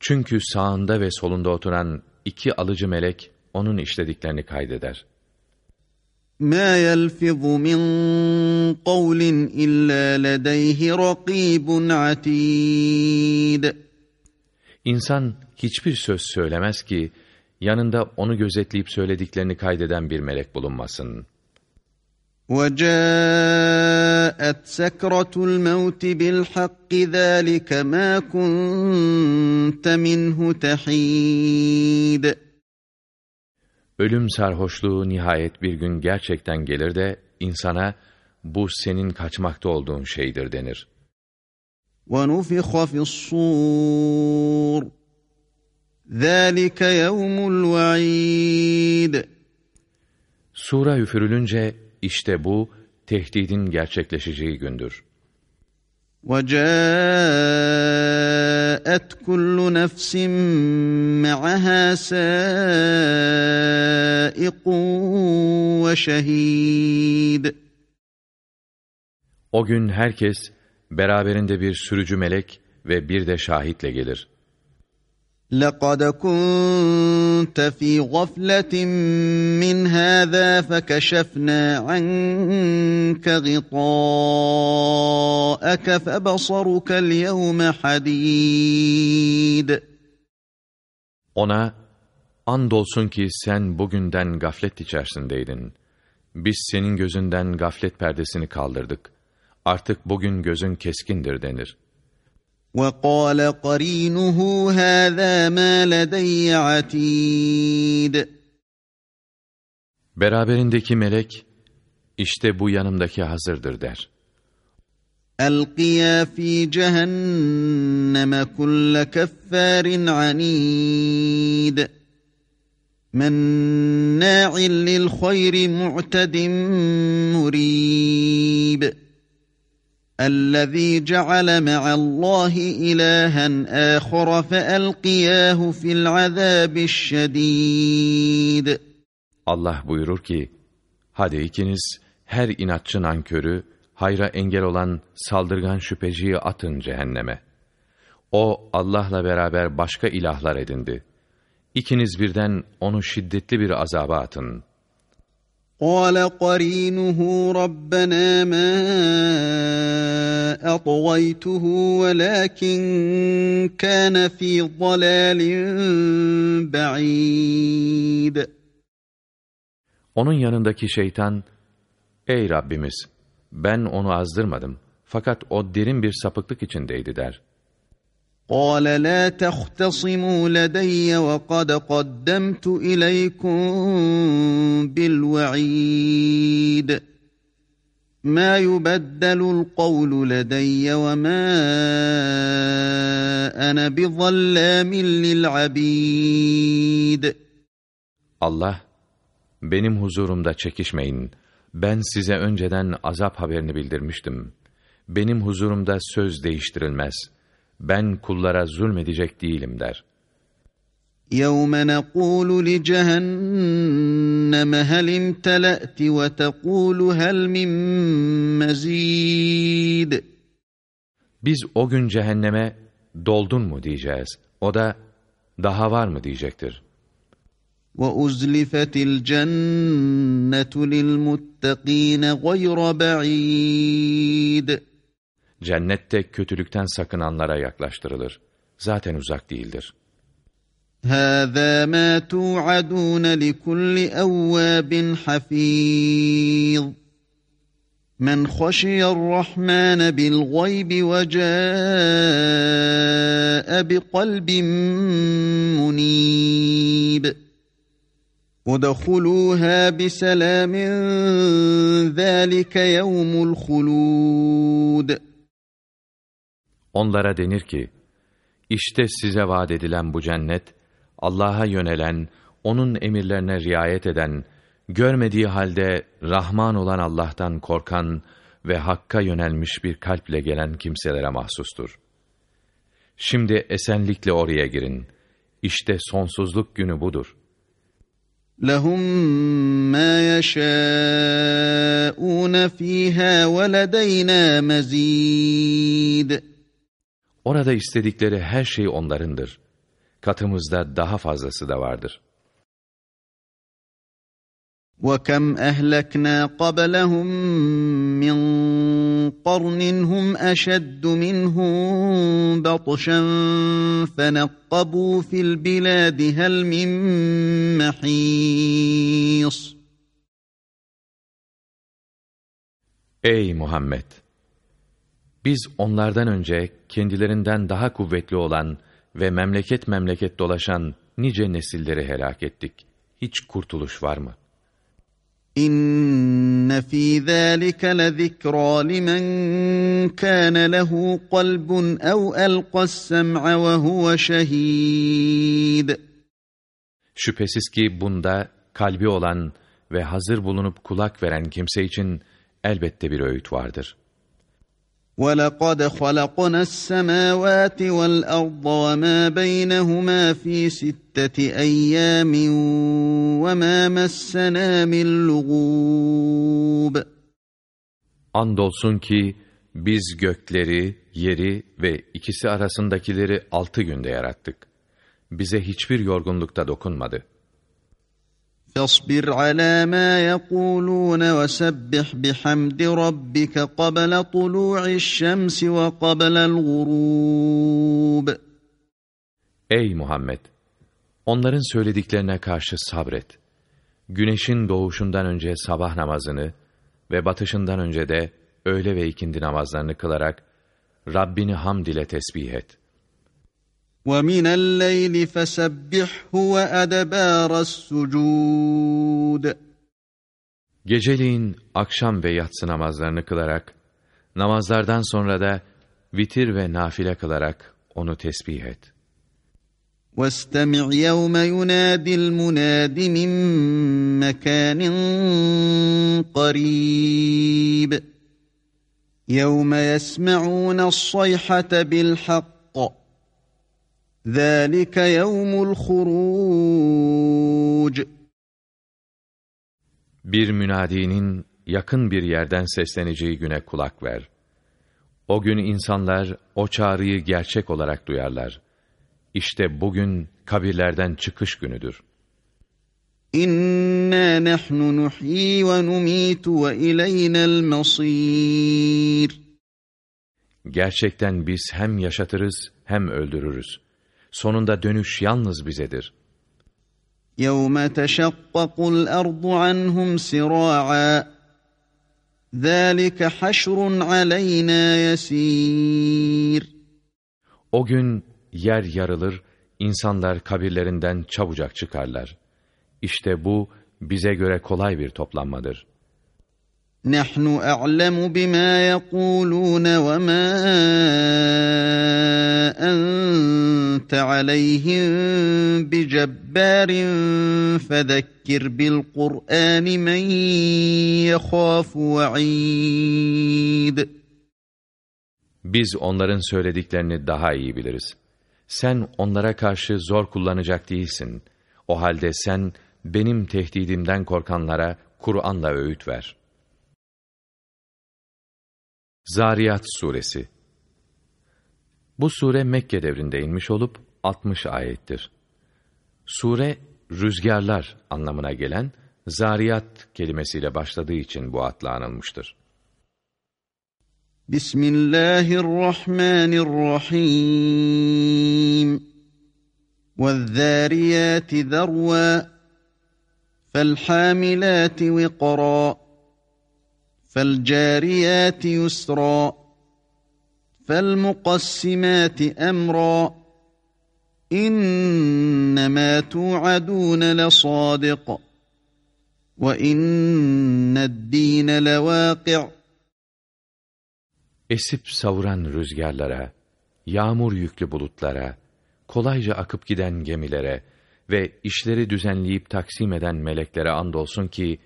Speaker 1: Çünkü sağında ve solunda oturan iki alıcı melek onun işlediklerini kaydeder.
Speaker 2: مَا يَلْفِظُ مِنْ قَوْلٍ اِلَّا لَدَيْهِ رَقِيبٌ عَتِيدٌ
Speaker 1: İnsan hiçbir söz söylemez ki, yanında onu gözetleyip söylediklerini kaydeden bir melek bulunmasın.
Speaker 2: وَجَاءَتْ سَكْرَةُ الْمَوْتِ بِالْحَقِّ ذَٰلِكَ مَا كُنْتَ مِنْهُ تَح۪يدٍ
Speaker 1: Ölüm sarhoşluğu nihayet bir gün gerçekten gelir de insana bu senin kaçmakta olduğun şeydir denir.
Speaker 2: وَنُفِخَ فِي الصُّورِ ذَٰلِكَ يَوْمُ الْوَعِيدِ
Speaker 1: Sura üfürülünce işte bu tehdidin gerçekleşeceği gündür. وَجَاءَتْ
Speaker 2: كُلُّ نَفْسٍ مَعَهَا سَائِقٌ وَشَهِيدٌ
Speaker 1: O gün herkes beraberinde bir sürücü melek ve bir de şahitle gelir.''
Speaker 2: لقد كنت في غفلة من هذا فكشفنا عنك غطاءك فبصرك اليوم
Speaker 1: حديد Ona andolsun ki sen bugünden gaflet içerisindeydin. Biz senin gözünden gaflet perdesini kaldırdık. Artık bugün gözün keskindir denir.''
Speaker 2: وقال قرينه هذا ما لدي عتيد
Speaker 1: Beraberindeki melek işte bu yanımdaki hazırdır der.
Speaker 2: Elqiya fi cehenneme kulle keffarin anid. Mennâ'in lil hayri mu'tedin murib.'' الذي جعل مع الله إلها آخر فألقياه في العذاب الشديد.
Speaker 1: Allah buyurur ki, hadi ikiniz her inatçı nankörü, hayra engel olan saldırgan şüpheciyi atın cehenneme. O Allah'la beraber başka ilahlar edindi. İkiniz birden onu şiddetli bir azaba atın.''
Speaker 2: قال قرينه ربنا ما اطغيته ولكن كان في ضلال بعيد
Speaker 1: Onun yanındaki şeytan Ey Rabbimiz ben onu azdırmadım fakat o derin bir sapıklık içindeydi der. قال لا تختصموا لدي وقد قدمت اليكم
Speaker 2: بالوعيد ما يبدل القول لدي وما انا بظلام للعبيد
Speaker 1: الله benim huzurumda çekişmeyin ben size önceden azap haberini bildirmiştim benim huzurumda söz değiştirilmez.'' ben kullara zulmedecek değilim der.
Speaker 2: يَوْمَ نَقُولُ لِجَهَنَّمَ هَلْ اِمْتَلَأْتِ وَتَقُولُ هَلْ مِنْ
Speaker 1: مَز۪يدٍ Biz o gün cehenneme doldun mu diyeceğiz. O da daha var mı diyecektir.
Speaker 2: وَاُزْلِفَتِ الْجَنَّةُ لِلْمُتَّقِينَ غَيْرَ بَعِيدٍ
Speaker 1: cennette kötülükten sakınanlara yaklaştırılır. Zaten uzak değildir.
Speaker 2: هَذَا مَا تُوعَدُونَ لِكُلِّ أَوَّابٍ حَف۪يظٍ مَنْ خَشِيَ الرَّحْمَانَ بِالْغَيْبِ وَجَاءَ بِقَلْبٍ مُنِيبٍ ادخلوها بسلام ذلك يوم الخلود
Speaker 1: Onlara denir ki, işte size vaat edilen bu cennet, Allah'a yönelen, O'nun emirlerine riayet eden, görmediği halde Rahman olan Allah'tan korkan ve Hakk'a yönelmiş bir kalple gelen kimselere mahsustur. Şimdi esenlikle oraya girin. İşte sonsuzluk günü budur.''
Speaker 2: لهم ما يشاءون فيها
Speaker 1: ولدينا مزيد Orada istedikleri her şey onlarındır. Katımızda daha fazlası da vardır.
Speaker 2: وَكَمْ أَهْلَكْنَا قَبْلَهُمْ مِنْ قَرْنٍ هُمْ أَشَدُّ مِنْهُمْ بَطْشًا فَنَقَّبُوا فِي الْبِلَادِ هَلْ مِنْ مَحِيصٍ
Speaker 1: Ey Muhammed! Biz onlardan önce kendilerinden daha kuvvetli olan ve memleket memleket dolaşan nice nesilleri helak ettik. Hiç kurtuluş var mı?
Speaker 2: İnne fi zalika lezikra limen kana lehu kalbun ev elqas sem'a
Speaker 1: ve huve şehid. Şüphesiz ki bunda kalbi olan ve hazır bulunup kulak veren kimse için elbette bir öğüt vardır.''
Speaker 2: وَلَقَدْ خَلَقْنَا السَّمَاوَاتِ وَالْأَرْضَ وَمَا بَيْنَهُمَا فِي سِتَّةِ اَيَّامٍ وَمَا مَسَّنَا مِنْ لُغُوبٍ
Speaker 1: Andolsun ki biz gökleri, yeri ve ikisi arasındakileri altı günde yarattık. Bize hiçbir yorgunlukta dokunmadı.
Speaker 2: فاصبر على ما يقولون وسبح بحمد ربك قبل طلوع الشمس وقبل الغروب
Speaker 1: Ey Muhammed! Onların söylediklerine karşı sabret. Güneşin doğuşundan önce sabah namazını ve batışından önce de öğle ve ikindi namazlarını kılarak Rabbini hamd ile tesbih et.
Speaker 2: وَمِنَ اللَّيْلِ فَسَبِّحْهُ وَأَدَبَارَ
Speaker 1: السُّجُودِ Geceliğin akşam ve yatsı namazlarını kılarak, namazlardan sonra da vitir ve nafile kılarak onu tesbih et.
Speaker 2: وَاسْتَمِعْ يَوْمَ يُنَادِ الْمُنَادِ مِنْ مَكَانٍ قَرِيبٍ يَوْمَ يَسْمَعُونَ الصَّيْحَةَ بِالْحَقِّ ذَٰلِكَ يَوْمُ الْخُرُوجِ
Speaker 1: Bir münadinin yakın bir yerden sesleneceği güne kulak ver. O gün insanlar o çağrıyı gerçek olarak duyarlar. İşte bugün kabirlerden çıkış günüdür.
Speaker 2: İnna nahnu nuhyi ve numitu ve ileynel masir.
Speaker 1: Gerçekten biz hem yaşatırız hem öldürürüz. Sonunda dönüş yalnız bizedir.
Speaker 2: يَوْمَ تَشَقَّقُ الْأَرْضُ عَنْهُمْ سِرَاعًا ذَٰلِكَ حَشْرٌ عَلَيْنَا يَس۪يرٌ
Speaker 1: O gün yer yarılır, insanlar kabirlerinden çabucak çıkarlar. İşte bu bize göre kolay bir toplanmadır.''
Speaker 2: نَحْنُ أَعْلَمُ بِمَا يَقُولُونَ وَمَا أَنْتَ عَلَيْهِمْ بِجَبَّارٍ فَذَكِّرْ بِالْقُرْآنِ مَنْ يَخَافُ
Speaker 1: Biz onların söylediklerini daha iyi biliriz. Sen onlara karşı zor kullanacak değilsin. O halde sen benim tehdidimden korkanlara Kur'an'la öğüt ver.'' Zariyat suresi Bu sure Mekke devrinde inmiş olup 60 ayettir. Sure rüzgarlar anlamına gelen zariyat kelimesiyle başladığı için bu adla anılmıştır.
Speaker 2: Bismillahirrahmanirrahim. Vezzariyati zerva. Felhamilati viqra. فَالْجَارِيَاتِ يُسْرًا فَالْمُقَسِّمَاتِ أَمْرًا اِنَّمَا تُوعَدُونَ لَصَادِقٌ وَاِنَّ الدِّينَ لَوَاقِعٌ
Speaker 1: Esip savuran rüzgarlara, yağmur yüklü bulutlara, kolayca akıp giden gemilere ve işleri düzenleyip taksim eden meleklere andolsun ki,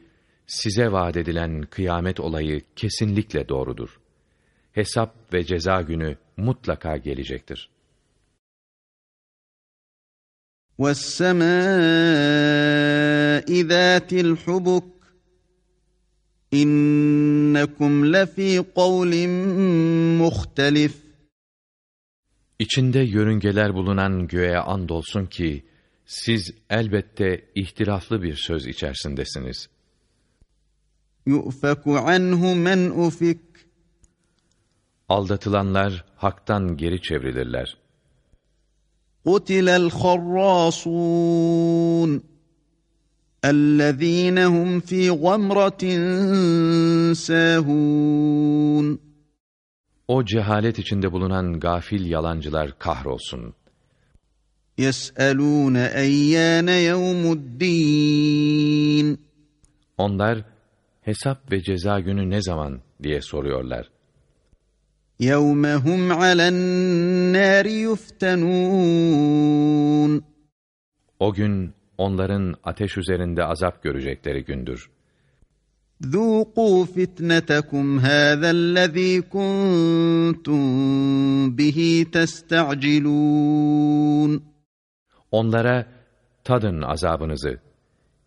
Speaker 1: size vaat edilen kıyamet olayı kesinlikle doğrudur. Hesap ve ceza günü mutlaka gelecektir. وَالسَّمَاءِ
Speaker 2: ذَاتِ الْحُبُكِ İnnekum lefi kavlim muhtelif.
Speaker 1: İçinde yörüngeler bulunan göğe andolsun ki siz elbette ihtilaflı bir söz içerisindesiniz. يُؤْفَكُ عَنْهُ men اُفِكْ Aldatılanlar haktan geri çevrilirler.
Speaker 2: قُتِلَ kharrasun, اَلَّذ۪ينَ هُمْ ف۪ي غَمْرَةٍ سَاهُونَ
Speaker 1: O cehalet içinde bulunan gafil yalancılar kahrolsun. يَسْأَلُونَ اَيَّانَ يَوْمُ الدِّينَ Onlar, hesap ve ceza günü ne zaman diye soruyorlar. يَوْمَ عَلَى النَّارِ يُفْتَنُونَ O gün onların ateş üzerinde azap görecekleri gündür.
Speaker 2: ذُوقُوا فِتْنَتَكُمْ هَذَا الَّذ۪ي كُنْتُمْ بِهِ تَسْتَعْجِلُونَ
Speaker 1: Onlara tadın azabınızı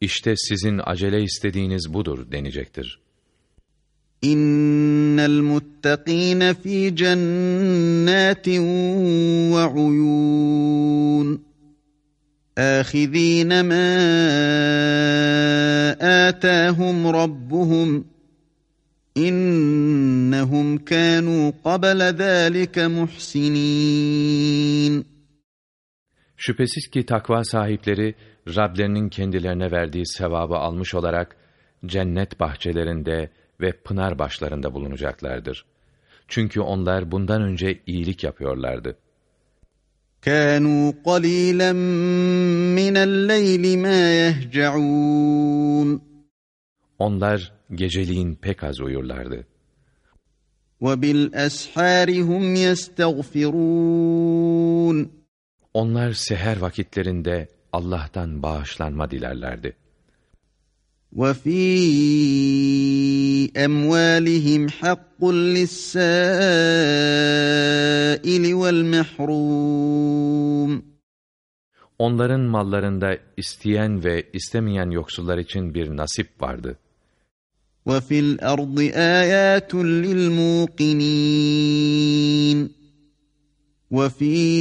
Speaker 1: işte sizin acele istediğiniz budur denecektir.
Speaker 2: İnnel muttakîne fî cennâtin ve uyûn. آخذين ما آتاهم ربهم İnnehum kânû qabla zâlike muhsinîn.
Speaker 1: Şüphesiz ki takva sahipleri Rablerinin kendilerine verdiği sevabı almış olarak cennet bahçelerinde ve pınar başlarında bulunacaklardır. Çünkü onlar bundan önce iyilik yapıyorlardı. كَانُوا قَلِيلًا مِنَ اللَّيْلِ مَا يَهْجَعُونَ Onlar geceliğin pek az uyurlardı. وَبِالْأَسْحَارِ هُمْ يَسْتَغْفِرُونَ Onlar seher vakitlerinde Allah'tan bağışlanma dilerlerdi.
Speaker 2: وَفِي أَمْوَالِهِمْ حَقٌّ لِلسَّائِلِ وَالْمَحْرُومِ
Speaker 1: Onların mallarında isteyen ve istemeyen yoksullar için bir nasip vardı. وَفِي الْأَرْضِ آيَاتٌ
Speaker 2: لِلْمُوقِنِينَ وَفِي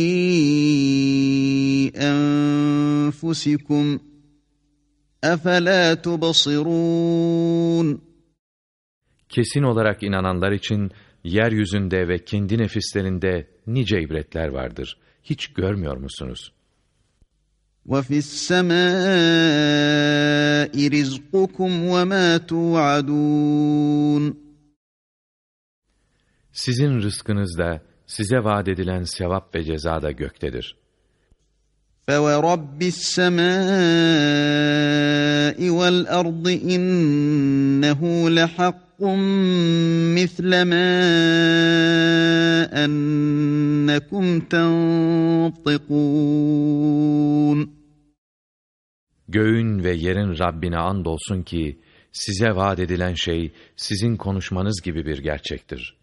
Speaker 2: أَنْفُسِكُمْ اَفَلَا
Speaker 1: تُبَصِرُونَ Kesin olarak inananlar için yeryüzünde ve kendi nefislerinde nice ibretler vardır. Hiç görmüyor musunuz?
Speaker 2: وَفِي السَّمَاءِ رِزْقُكُمْ وَمَا تُوعَدُونَ
Speaker 1: Sizin rızkınızda da, size vaad edilen sevap ve ceza da göktedir.
Speaker 2: فَوَرَبِّ السَّمَاءِ وَالْأَرْضِ اِنَّهُ لَحَقٌّ مِثْلَ مَا أَنَّكُمْ تَنْطِقُونَ
Speaker 1: Göğün ve yerin Rabbine andolsun ki, size vaad edilen şey sizin konuşmanız gibi bir gerçektir.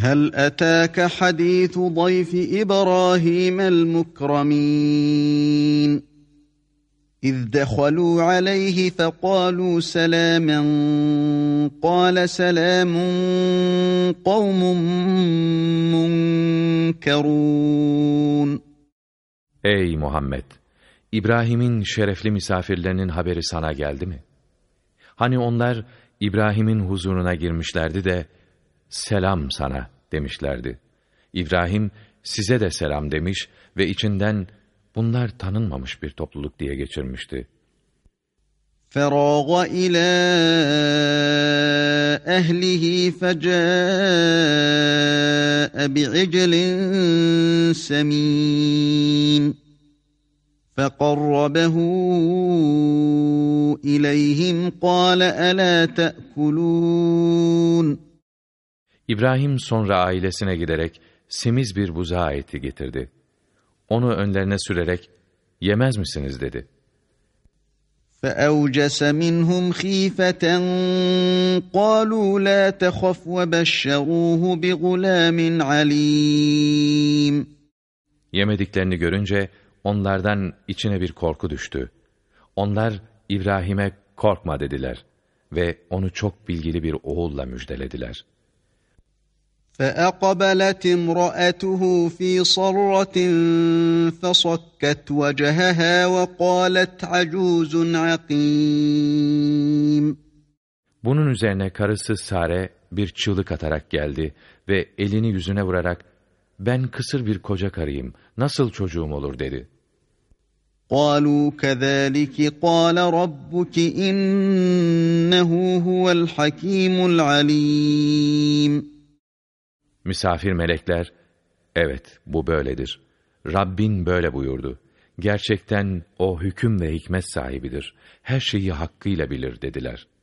Speaker 2: هل أتاك حديث ضيف إبراهيم المكرمين إذ دخلوا عليه فقالوا سلاما قال سلام
Speaker 1: قوم منكرون Ey Muhammed! İbrahim'in şerefli misafirlerinin haberi sana geldi mi? Hani onlar İbrahim'in huzuruna girmişlerdi de, selam sana demişlerdi. İbrahim size de selam demiş ve içinden bunlar tanınmamış bir topluluk diye geçirmişti.
Speaker 2: فَرَاغَ إِلَى أَهْلِهِ فَجَاءَ بِعِجْلٍ سَمِينٍ فَقَرَّبَهُ إِلَيْهِمْ قَالَ أَلَا تَأْكُلُونَ
Speaker 1: İbrahim sonra ailesine giderek semiz bir buzağa eti getirdi. Onu önlerine sürerek yemez misiniz dedi.
Speaker 2: فَاَوْجَسَ مِنْهُمْ خِيفَةً قَالُوا لَا تَخَفْ وَبَشَّرُوهُ بِغُلَامٍ عَلِيمٍ
Speaker 1: Yemediklerini görünce onlardan içine bir korku düştü. Onlar İbrahim'e korkma dediler ve onu çok bilgili bir oğulla müjdelediler.''
Speaker 2: فأقبلت امرأته في صرة فصكت وجهها وقالت عجوز عقيم
Speaker 1: Bunun üzerine karısı Sare bir çığlık atarak geldi ve elini yüzüne vurarak ben kısır bir koca karıyım nasıl çocuğum olur dedi.
Speaker 2: قالوا كذلك قال ربك إنه هو الحكيم العليم
Speaker 1: Misafir melekler, evet bu böyledir. Rabbin böyle buyurdu. Gerçekten o hüküm ve hikmet sahibidir. Her şeyi hakkıyla bilir dediler.''